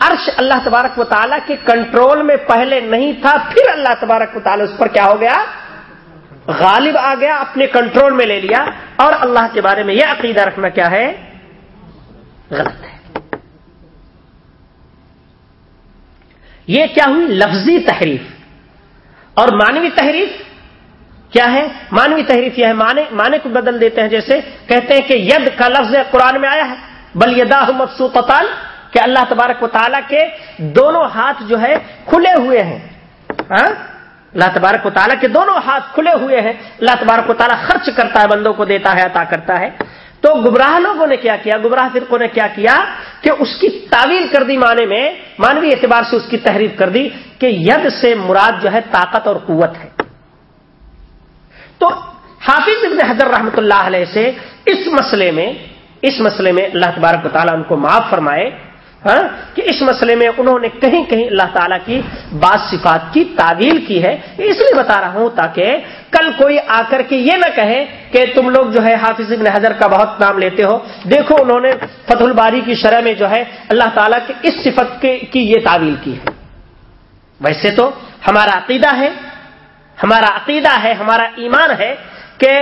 عرش اللہ تبارک و تعالیٰ کے کنٹرول میں پہلے نہیں تھا، پھر اللہ تبارک و تعالیٰ اس پر کیا ہو گیا؟ غالب آ گیا، اپنے کنٹرول میں لے لیا۔ اور اللہ کے بارے میں یہ عقیدہ رکھنا کیا ہے؟ غلط ہے۔ یہ کیا ہوئی؟ لفظی تحریف۔ اور مانوی تحریف؟ کیا ہے؟ مانوی تحریف یہ ہے، مانے مانے کو بدل دیتے ہیں جیسے کہتے ہیں کہ ید کا لفظ قرآن میں آیا ہے۔ بل یدا مفسو قطال کہ اللہ تبارک و تعالیٰ کے دونوں ہاتھ جو ہے کھلے ہوئے ہیں۔ ہاں؟ اللہ تبارک و تعالیٰ کے دونوں ہاتھ کھلے ہوئے ہیں۔ اللہ تبارک و تعالیٰ خرچ کرتا ہے، بندوں کو دیتا ہے، عطا کرتا ہے۔ تو گمراہ لوگوں نے کیا کیا؟ گمراہ فرقوں نے کیا کیا کہ اس کی تعویل کر دی معنی میں، مانوی اعتبار سے اس کی تحریف کر دی کہ ید سے مراد جو ہے طاقت اور قوت ہے۔ تو حافظ ابن حضر رحمۃ اللہ علیہ سے اس مسئلے میں، اس مسئلے میں اللہ تبارک و تعالیٰ ان کو معاف فرمائے ہاں کہ اس مسئلے میں انہوں نے کہیں کہیں اللہ تعالیٰ کی بعض صفات کی تعویل کی ہے۔ اس لیے بتا رہا ہوں تاکہ کل کوئی آ کر کے یہ نہ کہے کہ تم لوگ جو ہے حافظ ابن حضر کا بہت نام لیتے ہو۔ دیکھو انہوں نے فتح الباری کی شرح میں جو ہے اللہ تعالیٰ کے اس صفت کی یہ تعویل کی ہے۔ ویسے تو ہمارا عقیدہ ہے ہمارا عقیدہ ہے، ہمارا ایمان ہے کہ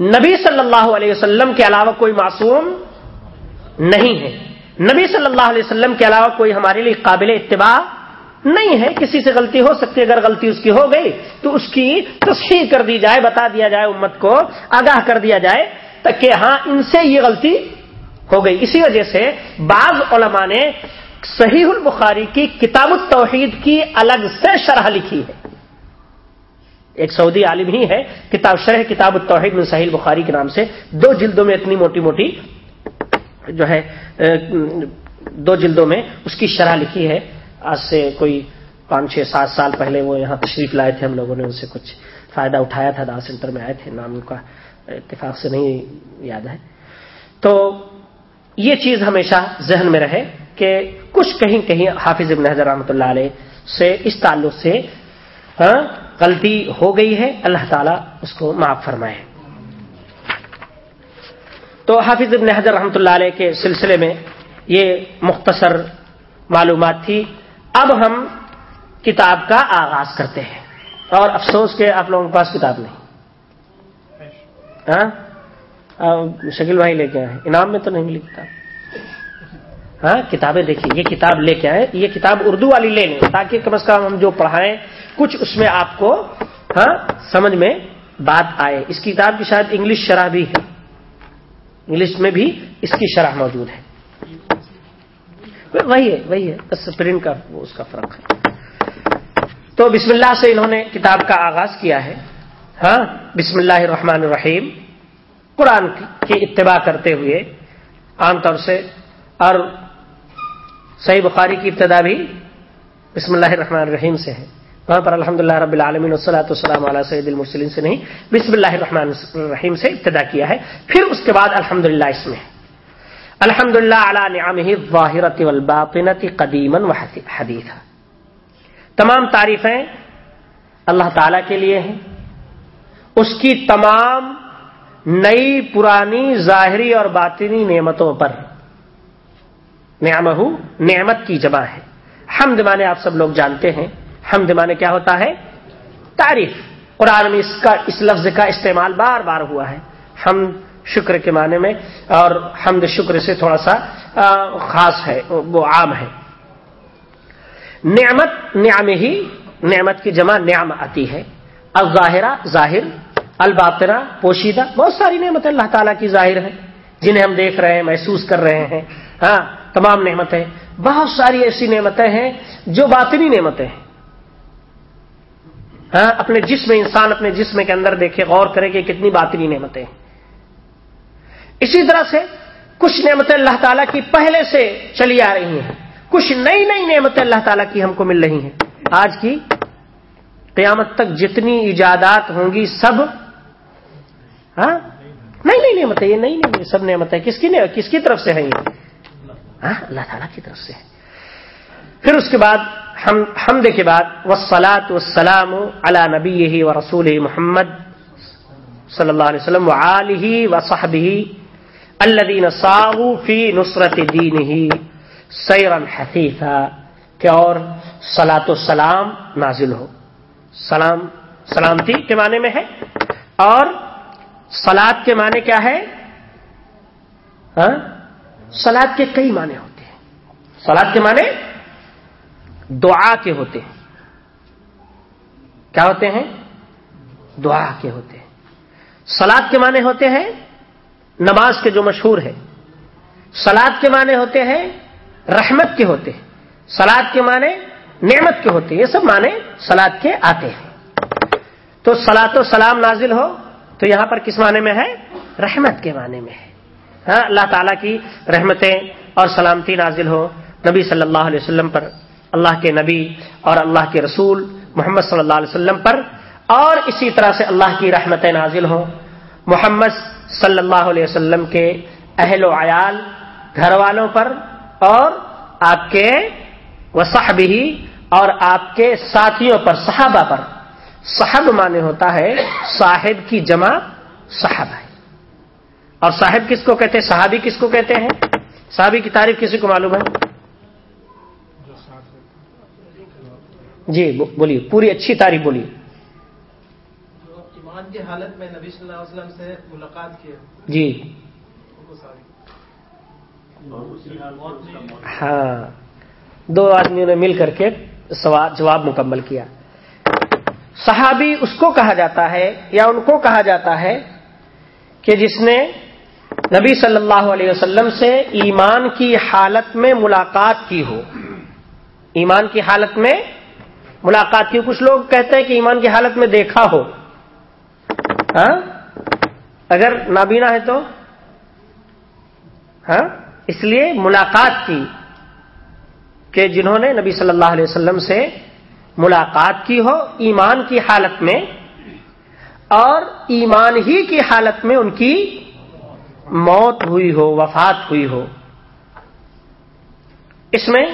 نبی صلی اللہ علیہ وسلم کے علاوہ کوئی معصوم نہیں ہے۔ نبی صلی اللہ علیہ وسلم کے علاوہ کوئی ہمارے لیے قابل اتباع نہیں ہے۔ کسی سے غلطی ہو سکتی اگر غلطی اس کی ہو گئی تو اس کی تصحیح کر دی جائے، بتا دیا جائے، امت کو آگاہ کر دیا جائے تاکہ ہاں ان سے یہ غلطی ہو گئی۔ اسی وجہ سے بعض علماء نے صحیح البخاری کی کتاب التوحید کی الگ سے شرح لکھی ہے۔ ایک سعودی عالم ہی ہے، کتاب شرح کتاب التوحید میں صحیح بخاری کے نام سے۔ دو جلدوں میں اتنی موٹی موٹی جو ہے دو جلدوں میں اس کی شرح لکھی ہے۔ آج سے کوئی پانچ چھ سات سال پہلے وہ یہاں تشریف لائے تھے ہم لوگوں نے، ان سے کچھ فائدہ اٹھایا تھا دا سینٹر میں آئے تھے۔ نام کا اتفاق سے نہیں یاد ہے۔ تو یہ چیز ہمیشہ ذہن میں رہے کہ کچھ کہیں کہیں حافظ ابن حضر رحمۃ اللہ علیہ سے اس تعلق سے ہاں غلطی ہو گئی ہے، اللہ تعالیٰ اس کو معاف فرمائے۔ تو حافظ ابن حضر رحمۃ اللہ علیہ کے سلسلے میں یہ مختصر معلومات تھی۔ اب ہم کتاب کا آغاز کرتے ہیں۔ اور افسوس کہ آپ لوگوں کے پاس کتاب نہیں۔ ہاں؟ شکیل بھائی لے کے آئے۔ انعام میں تو نہیں ملی کتاب۔ ہاں کتابیں دیکھیے یہ کتاب لے کے آئے یہ کتاب اردو والی لے لیں، تاکہ کم از کم ہم جو پڑھائیں، کچھ اس میں آپ کو ہاں سمجھ میں بات آئے۔ اس کتاب کی شاید انگلش شرح بھی ہے۔ انگلش میں بھی اس کی شرح موجود ہے۔ وہی ہے وہی ہے، بس پرنٹ کا اس کا فرق ہے۔ تو بسم اللہ سے انہوں نے کتاب کا آغاز کیا ہے۔ ہاں بسم اللہ الرحمن الرحیم۔ قرآن کی اتباع کرتے ہوئے عام طور سے اور صحیح بخاری کی ابتدا بھی بسم اللہ الرحمن الرحیم سے ہے۔ وہاں پر الحمد للہ رب العالمین وسلاۃ السلام علیہ سعید المرسلین سے نہیں، بسم اللہ الرحمن الرحیم سے ابتدا کیا ہے۔ پھر اس کے بعد الحمد للہ اس میں۔ الحمد للہ علی الباطنت قدیمن و حدیث تمام تعریفیں اللہ تعالی کے لیے ہیں۔ اس کی تمام نئی پرانی ظاہری اور باطنی نعمتوں پر۔ نعمہ نعمت کی جمع ہے۔ حمد مانے آپ سب لوگ جانتے ہیں۔ حمد مانے کیا ہوتا ہے؟ تعریف۔ قرآن میں اس کا، اس لفظ کا استعمال بار بار ہوا ہے۔ ہم شکر کے معنی میں اور حمد شکر سے تھوڑا سا خاص ہے، وہ عام ہے۔ نعمت نعم ہی، نعمت کی جمع نعم آتی ہے۔ الظاہرہ، ظاہر۔ الباطرہ پوشیدہ۔ بہت ساری نعمت اللہ تعالیٰ کی ظاہر ہے جنہیں ہم دیکھ رہے ہیں، محسوس کر رہے ہیں۔ ہاں تمام نعمتیں، بہت ساری ایسی نعمتیں ہیں جو باطنی نعمتیں ہیں۔ ہاں اپنے جسم انسان اپنے جسم کے اندر دیکھے، غور کرے کہ کتنی باطنی نعمتیں اسی طرح سے کچھ نعمتیں اللہ تعالیٰ کی پہلے سے چلی آ رہی ہیں۔ کچھ نئی نئی نعمتیں اللہ تعالیٰ کی ہم کو مل رہی ہیں۔ آج کی قیامت تک جتنی ایجادات ہوں گی، سب ہاں نہیں نہیں نعمتیں، یہ نہیں نہیں سب نعمتیں۔ کس کی کس کی طرف سے ہیں یہ؟ ہاں؟ اللہ تعالیٰ کی طرف سے۔ ہے پھر اس کے بعد ہم حمد کے بعد وسلاۃ وسلام علی نبی و رسول محمد صلی اللہ علیہ وسلم و علیہ و صحب الدین فی نصرت دین ہی سیرن حفیفہ کہ اور سلاۃ و سلام نازل ہو۔ سلام سلامتی کے معنی میں ہے۔ اور سلاد کے معنی کیا ہے؟ ہاں؟ سلاد کے کئی معنی ہوتے ہیں۔ سلاد کے معنی دعا کے ہوتے ہیں۔ کیا ہوتے ہیں؟ دعا کے ہوتے ہیں۔ سلاد کے معنی ہوتے ہیں نماز کے جو مشہور ہے سلاد کے معنی ہوتے ہیں رحمت کے ہوتے ہیں۔ سلاد کے معنی نعمت کے ہوتے ہیں۔ یہ سب معنی سلاد کے آتے ہیں۔ تو سلاد و سلام نازل ہو تو یہاں پر کس معنی میں ہے؟ رحمت کے معنی میں ہے۔ ہاں اللہ تعالیٰ کی رحمتیں اور سلامتی نازل ہو۔ نبی صلی اللہ علیہ وسلم پر، اللہ کے نبی اور اللہ کے رسول محمد صلی اللہ علیہ وسلم پر اور اسی طرح سے اللہ کی رحمتیں نازل ہوں۔ محمد صلی اللہ علیہ وسلم کے اہل و عیال گھر والوں پر اور آپ کے وصحب ہی اور آپ کے ساتھیوں پر، صحابہ پر۔ صحب مانے ہوتا ہے صاحب کی جمع صحب ہے اور صاحب کس کو کہتے ہیں؟ صحابی کس کو کہتے ہیں؟ صحابی کی تعریف کسی کو معلوم ہے؟ جی بولیے پوری اچھی تعریف بولیے۔ ایمان کی حالت میں نبی صلی اللہ علیہ وسلم سے ملاقات کی جی۔ ہاں۔ دو آدمیوں نے مل کر کے جواب مکمل کیا۔ صحابی اس کو کہا جاتا ہے یا ان کو کہا جاتا ہے کہ جس نے نبی صلی اللہ علیہ وسلم سے ایمان کی حالت میں ملاقات کی ہو۔ ایمان کی حالت میں ملاقات کی کچھ لوگ کہتے ہیں کہ ایمان کی حالت میں دیکھا ہو۔ ہاں؟ اگر نابینا ہے تو؟ ہاں؟ اس لیے ملاقات کی کہ جنہوں نے نبی صلی اللہ علیہ وسلم سے ملاقات کی ہو، ایمان کی حالت میں اور ایمان ہی کی حالت میں ان کی موت ہوئی ہو، وفات ہوئی ہو۔ اس میں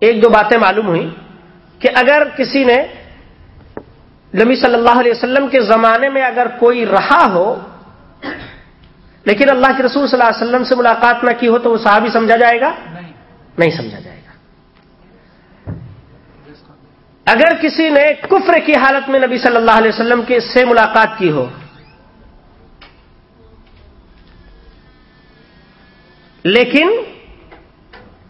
ایک دو باتیں معلوم ہوئی کہ اگر کسی نے نبی صلی اللہ علیہ وسلم کے زمانے میں اگر کوئی رہا ہو، لیکن اللہ کے رسول صلی اللہ علیہ وسلم سے ملاقات نہ کی ہو تو وہ صحابی سمجھا جائے گا؟ نہیں سمجھا جائے گا۔ اگر کسی نے کفر کی حالت میں نبی صلی اللہ علیہ وسلم کے سے ملاقات کی ہو لیکن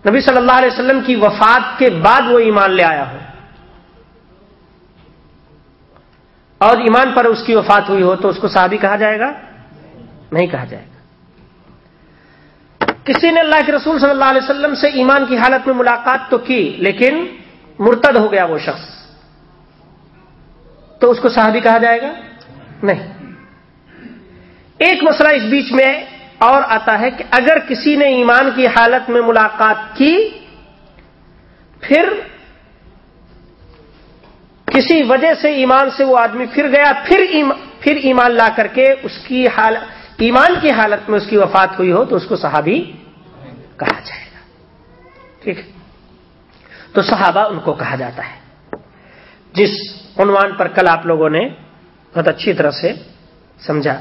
نبی صلی اللہ علیہ وسلم کی وفات کے بعد وہ ایمان لے آیا ہو۔ اور ایمان پر اس کی وفات ہوئی ہو تو اس کو صحابی کہا جائے گا؟ نہیں کہا جائے گا۔ کسی نے اللہ کے رسول صلی اللہ علیہ وسلم سے ایمان کی حالت میں ملاقات تو کی، لیکن مرتد ہو گیا وہ شخص۔ تو اس کو صحابی کہا جائے گا؟ نہیں۔ ایک مسئلہ اس بیچ میں اور آتا ہے کہ اگر کسی نے ایمان کی حالت میں ملاقات کی، پھر کسی وجہ سے ایمان سے وہ آدمی پھر گیا، پھر پھر ایمان لا کر کے اس کی حال، ایمان کی حالت میں اس کی وفات ہوئی ہو تو اس کو صحابی کہا جائے گا۔ ٹھیک ہے؟ تو صحابہ ان کو کہا جاتا ہے۔ جس عنوان پر کل آپ لوگوں نے بہت اچھی طرح سے سمجھا۔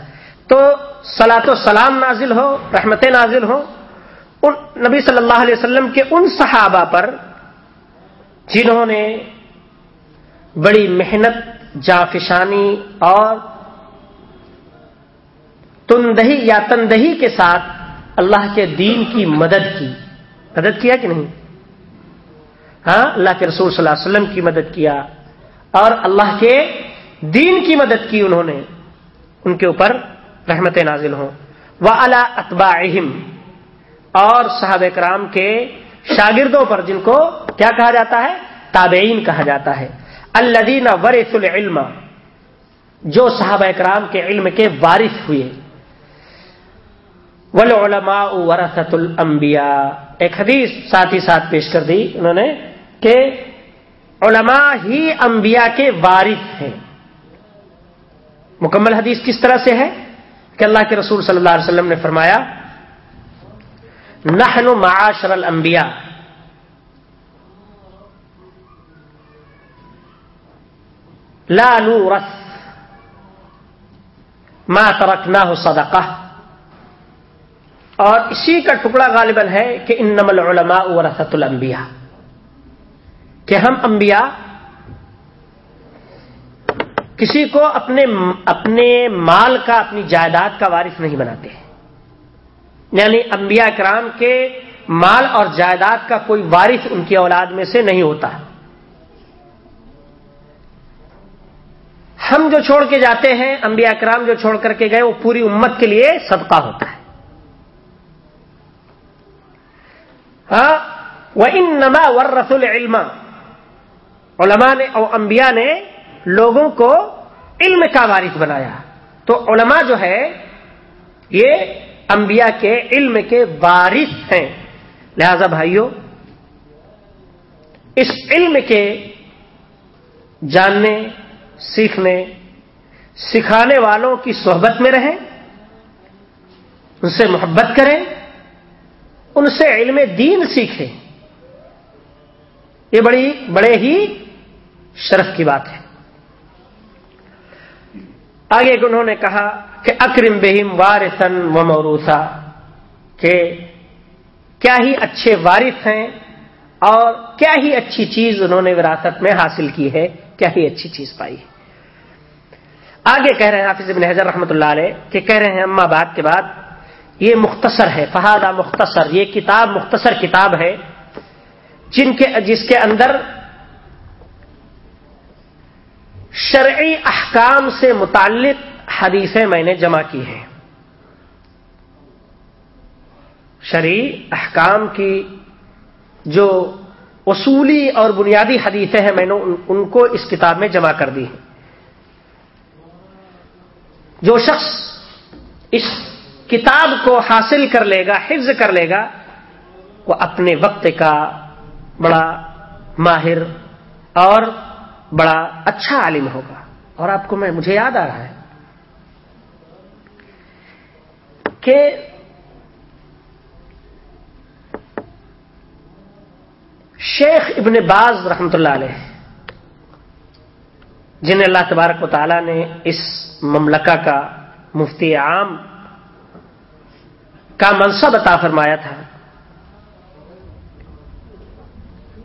تو سلاۃ و سلام نازل ہو رحمت نازل ہو ان نبی صلی اللہ علیہ وسلم کے ان صحابہ پر جنہوں نے بڑی محنت، جافشانی اور تندہی یا تندہی کے ساتھ اللہ کے دین کی مدد کی۔ مدد کیا کہ نہیں؟ ہاں اللہ کے رسول صلی اللہ علیہ وسلم کی مدد کیا اور اللہ کے دین کی مدد کی انہوں نے۔ ان کے اوپر رحمت نازل ہوں۔ وہ اللہ اتبا اور صحابہ کرام کے شاگردوں پر جن کو کیا کہا جاتا ہے؟ تابعین کہا جاتا ہے۔ الدین ورث العلم۔ جو صحابہ اکرام کے علم کے وارث ہوئے۔ ولعلماء ورثت الانبیاء ایک حدیث ساتھ ہی ساتھ پیش کر دی انہوں نے کہ علماء ہی انبیاء کے وارث ہیں۔ مکمل حدیث کس طرح سے ہے؟ کہ اللہ کے رسول صلی اللہ علیہ وسلم نے فرمایا، نحن معاشر الانبیاء۔ لا نورث ما ترکناہ صدقہ۔ اور اسی کا ٹکڑا غالباً ہے کہ ان نمل علما ورثت الانبیاء۔ کہ ہم انبیاء کسی کو اپنے اپنے مال کا، اپنی جائیداد کا وارث نہیں بناتے۔ یعنی انبیاء کرام کے مال اور جائیداد کا کوئی وارث ان کی اولاد میں سے نہیں ہوتا۔ ہم جو چھوڑ کے جاتے ہیں، انبیاء کرام جو چھوڑ کر کے گئے، وہ پوری امت کے لیے صدقہ ہوتا ہے۔ ہاں وہ ان نما ور رسول علم علما نے اور انبیاء نے لوگوں کو علم کا وارث بنایا۔ تو علماء جو ہے، یہ انبیاء کے علم کے وارث ہیں۔ لہذا بھائیوں اس علم کے جاننے، سیکھنے، سکھانے والوں کی صحبت میں رہیں، ان سے محبت کریں، ان سے علم دین سیکھیں۔ یہ بڑی، بڑے ہی شرف کی بات ہے۔ آگے انہوں نے کہا کہ اکرم بہم وارثن و موروسا کہ کیا ہی اچھے وارث ہیں اور کیا ہی اچھی چیز انہوں نے وراثت میں حاصل کی ہے، کیا ہی اچھی چیز پائی ہے۔ آگے کہہ رہے ہیں حافظ ابن حضر رحمۃ اللہ علیہ کہ کہہ رہے ہیں اما بات کے بعد، یہ مختصر ہے، فہادہ مختصر، یہ کتاب مختصر کتاب ہے، جن کے، جس کے اندر شرعی احکام سے متعلق حدیثیں میں نے جمع کی ہیں۔ شرعی احکام کی جو اصولی اور بنیادی حدیثیں ہیں، میں نے ان کو اس کتاب میں جمع کر دی ہیں۔ جو شخص اس کتاب کو حاصل کر لے گا، حفظ کر لے گا، وہ اپنے وقت کا بڑا ماہر اور بڑا اچھا عالم ہوگا۔ اور آپ کو میں مجھے یاد آ رہا ہے کہ شیخ ابن باز رحمت اللہ علیہ، جنہیں اللہ تبارک و تعالی نے اس مملکہ کا مفتی عام کا منصب عطا فرمایا تھا،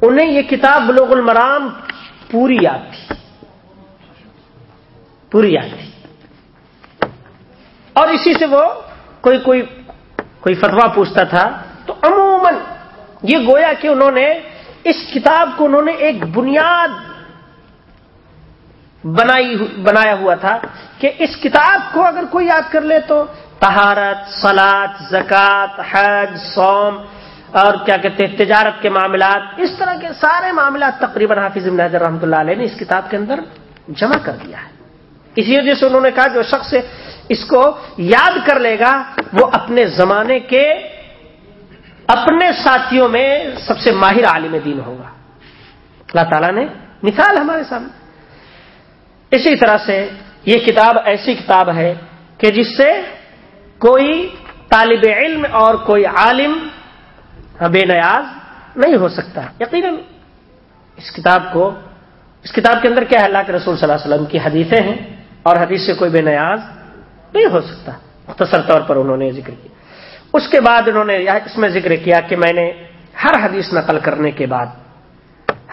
انہیں یہ کتاب بلوغ المرام پوری یاد تھی۔ پوری یاد تھی۔ اور اسی سے وہ کوئی کوئی کوئی فتوا پوچھتا تھا۔ تو عموماً یہ گویا کہ انہوں نے اس کتاب کو انہوں نے ایک بنیاد بنائی بنایا ہوا تھا کہ اس کتاب کو اگر کوئی یاد کر لے تو تہارت سلاد زکات، حج سوم اور کیا کہتے ہیں، تجارت کے معاملات۔ اس طرح کے سارے معاملات تقریباً حافظ نظر رحمۃ اللہ علیہ نے اس کتاب کے اندر جمع کر دیا ہے۔ اسی وجہ سے انہوں نے کہا، جو شخص اس کو یاد کر لے گا، وہ اپنے زمانے کے اپنے ساتھیوں میں سب سے ماہر عالم دین ہوگا۔ اللہ تعالیٰ نے مثال ہمارے سامنے۔ اسی طرح سے یہ کتاب ایسی کتاب ہے کہ جس سے کوئی طالب علم اور کوئی عالم بے نیاز نہیں ہو سکتا۔ یقیناً اس کتاب کو، اس کتاب کے اندر کیا ہے؟ اللہ کے رسول صلی اللہ علیہ وسلم کی حدیثیں ہیں اور حدیث سے کوئی بے نیاز نہیں ہو سکتا۔ مختصر طور پر انہوں نے ذکر کیا۔ اس کے بعد انہوں نے اس میں ذکر کیا کہ میں نے ہر حدیث نقل کرنے کے بعد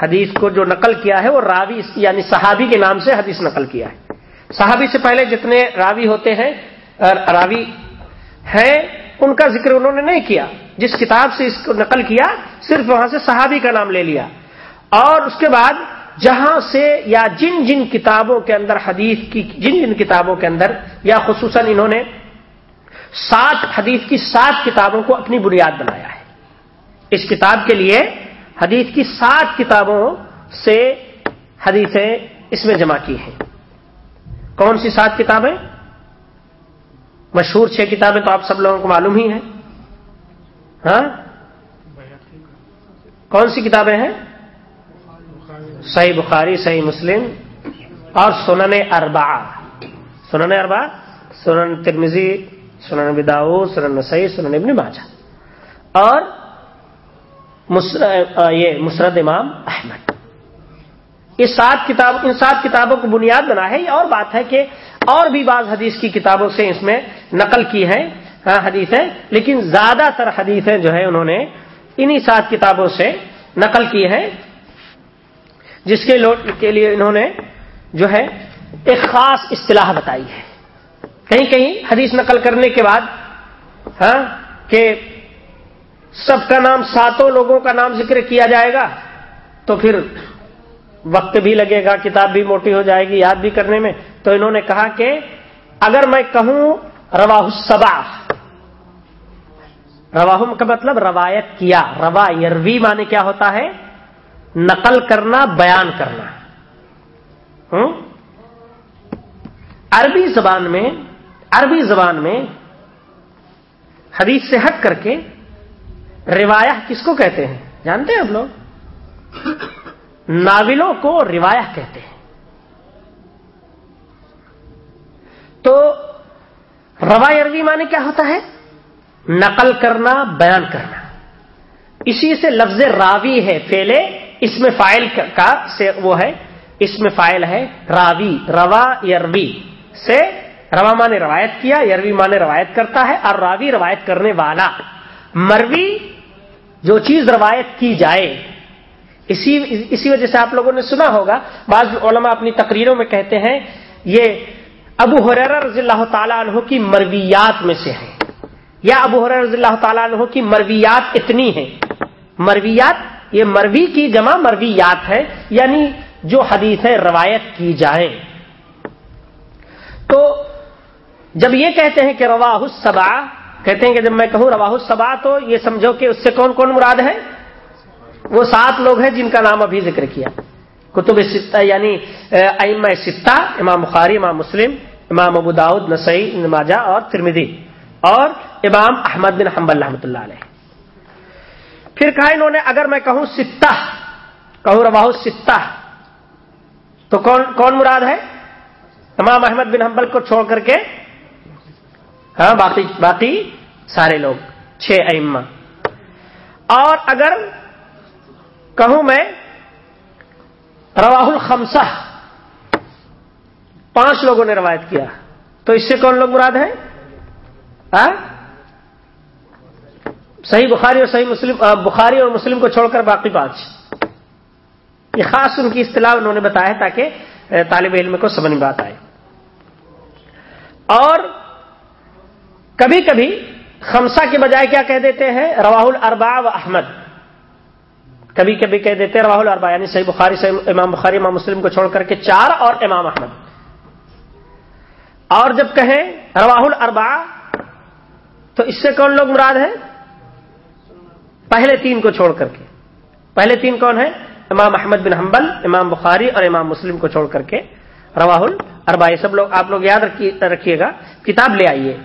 حدیث کو جو نقل کیا ہے، وہ راوی یعنی صحابی کے نام سے حدیث نقل کیا ہے۔ صحابی سے پہلے جتنے راوی ہوتے ہیں راوی ہیں، ان کا ذکر انہوں نے نہیں کیا۔ جس کتاب سے اس کو نقل کیا، صرف وہاں سے صحابی کا نام لے لیا۔ اور اس کے بعد جہاں سے یا جن جن کتابوں کے اندر حدیث کی، جن جن کتابوں کے اندر، یا خصوصاً انہوں نے سات حدیث کی سات کتابوں کو اپنی بنیاد بنایا ہے۔ اس کتاب کے لیے حدیث کی سات کتابوں سے حدیثیں اس میں جمع کی ہیں۔ کون سی سات کتابیں؟ مشہور چھ کتابیں تو آپ سب لوگوں کو معلوم ہی ہیں۔ ہاں؟ کون سی کتابیں ہیں؟ صحیح بخاری، صحیح مسلم اور سنن اربا سنن اربا سنن ترمزی سنن بداؤ سنن نسائی، سنن ابن ماجہ۔ اور یہ مسرد امام احمد۔ یہ سات کتاب، ان سات کتابوں کو بنیاد بنا ہے۔ یہ اور بات ہے کہ اور بھی بعض حدیث کی کتابوں سے اس میں نقل کی ہے ہاں، حدیثیں لیکن زیادہ تر حدیثیں جو ہے انہوں نے انہی سات کتابوں سے نقل کی ہے جس کے لوٹ کے لیے انہوں نے جو ہے ایک خاص اصطلاح بتائی ہے۔ کہیں کہیں حدیث نقل کرنے کے بعد ہاں کہ سب کا نام، ساتوں لوگوں کا نام ذکر کیا جائے گا، تو پھر وقت بھی لگے گا، کتاب بھی موٹی ہو جائے گی، یاد بھی کرنے میں۔ تو انہوں نے کہا کہ اگر میں کہوں رواہ السبا رواہم کا مطلب روایت کیا، روا یروی مانے کیا ہوتا ہے؟ نقل کرنا، بیان کرنا۔ عربی زبان میں، عربی زبان میں حدیث سے ہٹ کر کے روایہ کس کو کہتے ہیں؟ جانتے ہیں آپ لوگ؟ ناولوں کو روایہ کہتے ہیں۔ تو روا عربی مانے کیا ہوتا ہے؟ نقل کرنا، بیان کرنا۔ اسی سے لفظ راوی ہے پہلے اس میں فائل کا سے وہ ہے اس میں فائل ہے راوی، روا یروی سے روا مانے روایت کیا، یروی مانے روایت کرتا ہے، اور راوی روایت کرنے والا۔ مروی جو چیز روایت کی جائے۔ اسی اسی وجہ سے آپ لوگوں نے سنا ہوگا، بعض علماء اپنی تقریروں میں کہتے ہیں، یہ ابو حریر رضی اللہ تعالیٰ عنہ کی مرویات میں سے ہے۔ یا ابو حریر رضی اللہ تعالیٰ عنہ کی مرویات اتنی ہیں۔ مرویات، یہ مروی کی جمع مرویات ہے یعنی جو حدیثیں روایت کی جائیں۔ تو جب یہ کہتے ہیں کہ رواہ السبا کہتے ہیں کہ جب میں کہوں رواہ السبا تو یہ سمجھو کہ اس سے کون کون مراد ہے؟ وہ سات لوگ ہیں جن کا نام ابھی ذکر کیا۔ کتب ستہ یعنی ائمہ ستہ امام بخاری، امام مسلم، امام ابو داود، نسائی نماجہ اور ترمیدی اور امام احمد بن حمب رحمۃ اللہ علیہ۔ پھر کہا انہوں نے، اگر میں کہوں ستہ کہوں رواہ ستہ تو کون کون مراد ہے؟ امام احمد بن حنبل کو چھوڑ کر کے ہاں باقی باقی سارے لوگ، چھ ائمہ۔ اور اگر کہوں میں رواہ الخمسہ، پانچ لوگوں نے روایت کیا، تو اس سے کون لوگ مراد ہیں؟ ہاں؟ صحیح بخاری اور صحیح مسلم بخاری اور مسلم کو چھوڑ کر باقی پانچ۔ یہ خاص ان کی اصطلاح انہوں نے بتایا تاکہ طالب علم کو سمجھ بات آئے۔ اور کبھی کبھی خمسہ کے بجائے کیا کہہ دیتے ہیں؟ رواہ الربا و احمد۔ کبھی کبھی کہہ دیتے ہیں رواہ الربا یعنی صحیح بخاری، صحیح امام بخاری، امام مسلم کو چھوڑ کر کے چار اور امام احمد۔ اور جب کہیں رواہ الربا تو اس سے کون لوگ مراد ہیں؟ پہلے تین کو چھوڑ کر کے۔ پہلے تین کون ہیں؟ امام احمد بن حنبل، امام بخاری اور امام مسلم کو چھوڑ کر کے۔ رواہ الربا یہ سب لوگ آپ لوگ یاد رکھیے گا۔ کتاب لے آئیے۔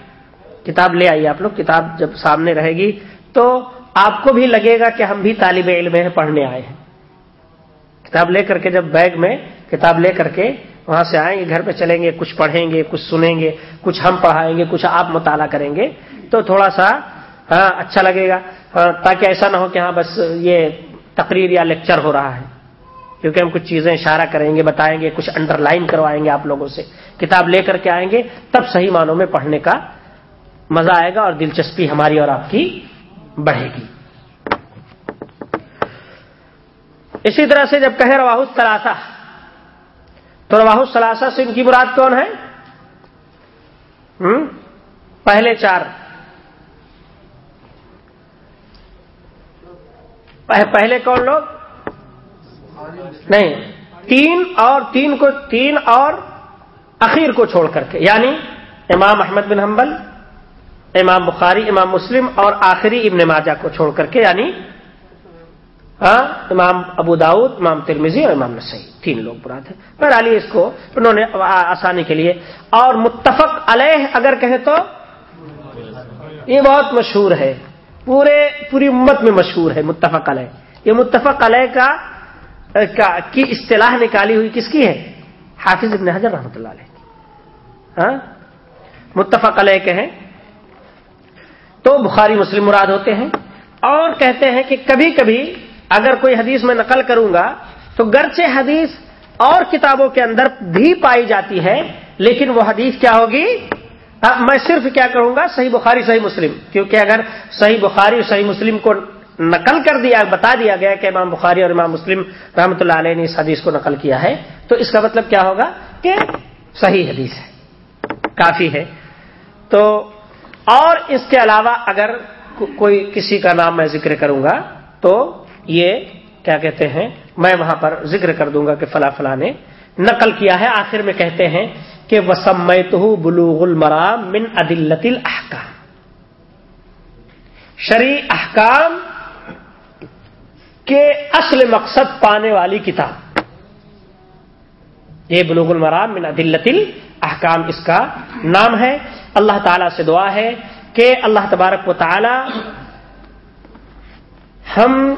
کتاب لے آئیے آپ لوگ۔ کتاب جب سامنے رہے گی تو آپ کو بھی لگے گا کہ ہم بھی طالب علم ہیں، پڑھنے آئے ہیں۔ کتاب لے کر کے جب بیگ میں کتاب لے کر کے وہاں سے آئیں گے، گھر پہ چلیں گے، کچھ پڑھیں گے، کچھ سنیں گے، کچھ ہم پڑھائیں گے، کچھ آپ مطالعہ کریں گے، تو تھوڑا سا ہاں اچھا لگے گا تاکہ ایسا نہ ہو کہ ہاں بس یہ تقریر یا لیکچر ہو رہا ہے، کیونکہ ہم کچھ چیزیں اشارہ کریں گے، بتائیں گے، کچھ انڈر لائن کروائیں گے آپ لوگوں سے، کتاب لے کر کے آئیں گے، تب صحیح معنوں میں پڑھنے کا مزہ آئے گا اور دلچسپی ہماری اور آپ کی بڑھے گی۔ اسی طرح سے جب کہیں رواہ سلاسا تو رواہ سلاسا سے ان کی مراد کون ہے؟ پہلے چار۔ پہلے کون لوگ؟ نہیں، تین اور تین کو تین اور اخیر کو چھوڑ کر کے یعنی امام احمد بن حنبل، امام بخاری، امام مسلم اور آخری ابن ماجہ کو چھوڑ کر کے یعنی ہاں امام ابو داود، امام ترمیزی اور امام نسائی، تین لوگ براد ہیں۔ بہرحال اس کو انہوں نے آسانی کے لیے اور متفق علیہ اگر کہیں تو یہ بہت مشہور ہے۔ پورے، پوری امت میں مشہور ہے متفق علیہ۔ یہ متفق علیہ کا کی اصطلاح نکالی ہوئی کس کی ہے؟ حافظ ابن حضر رحمۃ اللہ علیہ ہاں؟ متفق علیہ کہیں۔ تو بخاری مسلم مراد ہوتے ہیں اور کہتے ہیں کہ کبھی کبھی اگر کوئی حدیث میں نقل کروں گا تو گرچہ حدیث اور کتابوں کے اندر بھی پائی جاتی ہے، لیکن وہ حدیث کیا ہوگی؟ ہاں، میں صرف کیا کروں گا؟ صحیح بخاری، صحیح مسلم۔ کیونکہ اگر صحیح بخاری اور صحیح مسلم کو نقل کر دیا، بتا دیا گیا کہ امام بخاری اور امام مسلم رحمۃ اللہ علیہ نے اس حدیث کو نقل کیا ہے، تو اس کا مطلب کیا ہوگا کہ صحیح حدیث ہے، کافی ہے۔ تو اور اس کے علاوہ اگر کوئی کسی کا نام میں ذکر کروں گا تو یہ کیا کہتے ہیں، میں وہاں پر ذکر کر دوں گا کہ فلاں فلاں نے نقل کیا ہے۔ آخر میں کہتے ہیں کہ وسمت بلوغ المرام من عدلت الحکام شری احکام کے اصل مقصد پانے والی کتاب۔ یہ بلوغ المرام من عدلت احکام اس کا نام ہے۔ اللہ تعالی سے دعا ہے کہ اللہ تبارک و تعالی ہم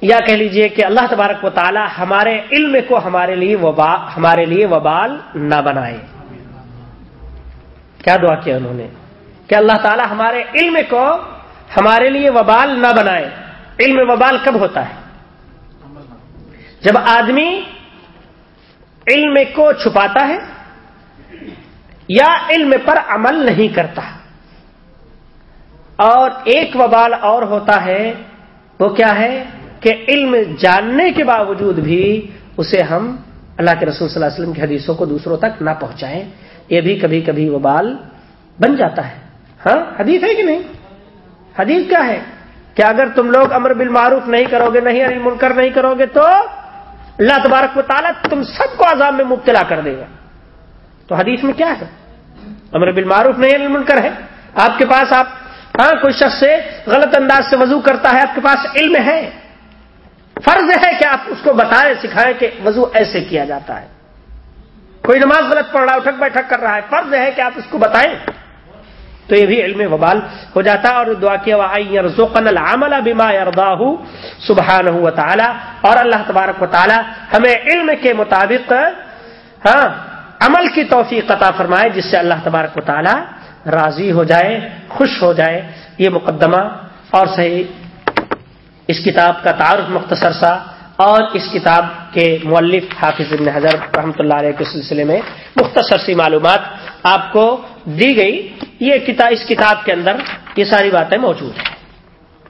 یا کہہ لیجیے کہ اللہ تبارک و تعالی ہمارے علم کو ہمارے لیے ہمارے لیے وبال نہ بنائے۔ کیا دعا کیا انہوں نے؟ کہ اللہ تعالی ہمارے علم کو ہمارے لیے وبال نہ بنائے۔ علم وبال کب ہوتا ہے؟ جب آدمی علم کو چھپاتا ہے یا علم پر عمل نہیں کرتا۔ اور ایک وبال اور ہوتا ہے وہ کیا ہے؟ کہ علم جاننے کے باوجود بھی اسے ہم اللہ کے رسول صلی اللہ علیہ وسلم کی حدیثوں کو دوسروں تک نہ پہنچائیں، یہ بھی کبھی کبھی وہ بال بن جاتا ہے۔ ہاں حدیث ہے کہ نہیں؟ حدیث کیا ہے؟ کہ اگر تم لوگ امر بالمعروف نہیں کرو گے، نہیں علی منکر نہیں کرو گے، تو اللہ تبارک و تعالیٰ تم سب کو عذاب میں مبتلا کر دے گا۔ تو حدیث میں کیا ہے؟ امر بالمعروف نہیں علی منکر ہے۔ آپ کے پاس آپ ہاں کوئی شخص سے غلط انداز سے وضو کرتا ہے، آپ کے پاس علم ہے۔ فرض ہے کہ آپ اس کو بتائیں، سکھائیں کہ وضو ایسے کیا جاتا ہے۔ کوئی نماز غلط پڑھ رہا ہے، اٹھک بیٹھک کر رہا ہے، فرض ہے کہ آپ اس کو بتائیں۔ تو یہ بھی علم وبال ہو جاتا ہے اور دعا کیا بیما ارداہ سبحان ہو تعالیٰ اور اللہ تبارک و تعالیٰ ہمیں علم کے مطابق ہاں عمل کی توفیق عطا فرمائے، جس سے اللہ تبارک و تعالیٰ راضی ہو جائے، خوش ہو جائے، یہ مقدمہ اور صحیح اس کتاب کا تعارف مختصر سا اور اس کتاب کے مولف حافظ ابن حضر رحمۃ اللہ علیہ کے سلسلے میں مختصر سی معلومات آپ کو دی گئی۔ یہ کتاب اس کتاب کے اندر یہ ساری باتیں موجود ہیں۔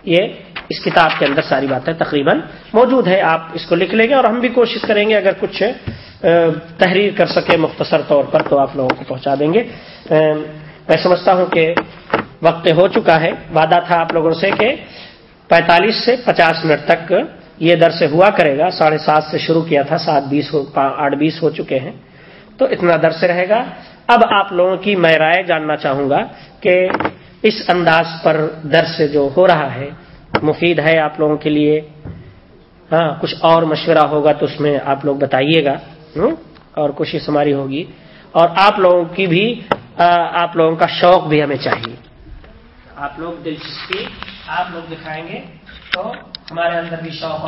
یہ اس کتاب کے اندر ساری باتیں تقریباً موجود ہے آپ اس کو لکھ لیں گے اور ہم بھی کوشش کریں گے اگر کچھ تحریر کر سکے مختصر طور پر تو آپ لوگوں کو پہنچا دیں گے۔ میں سمجھتا ہوں کہ وقت ہو چکا ہے۔ وعدہ تھا آپ لوگوں سے کہ پینتالیس سے پچاس منٹ تک یہ درس ہوا کرے گا۔ ساڑھے سات سے شروع کیا تھا، سات بیس آٹھ بیس ہو چکے ہیں۔ تو اتنا درس رہے گا۔ اب آپ لوگوں کی میں رائے جاننا چاہوں گا کہ اس انداز پر درس جو ہو رہا ہے، مفید ہے آپ لوگوں کے لیے؟ ہاں کچھ اور مشورہ ہوگا تو اس میں آپ لوگ بتائیے گا اور کوشش ہماری ہوگی۔ اور آپ لوگوں کی بھی آپ لوگوں کا شوق بھی ہمیں چاہیے۔ آپ لوگ دلچسپی آپ لوگ دکھائیں گے تو ہمارے اندر بھی شوق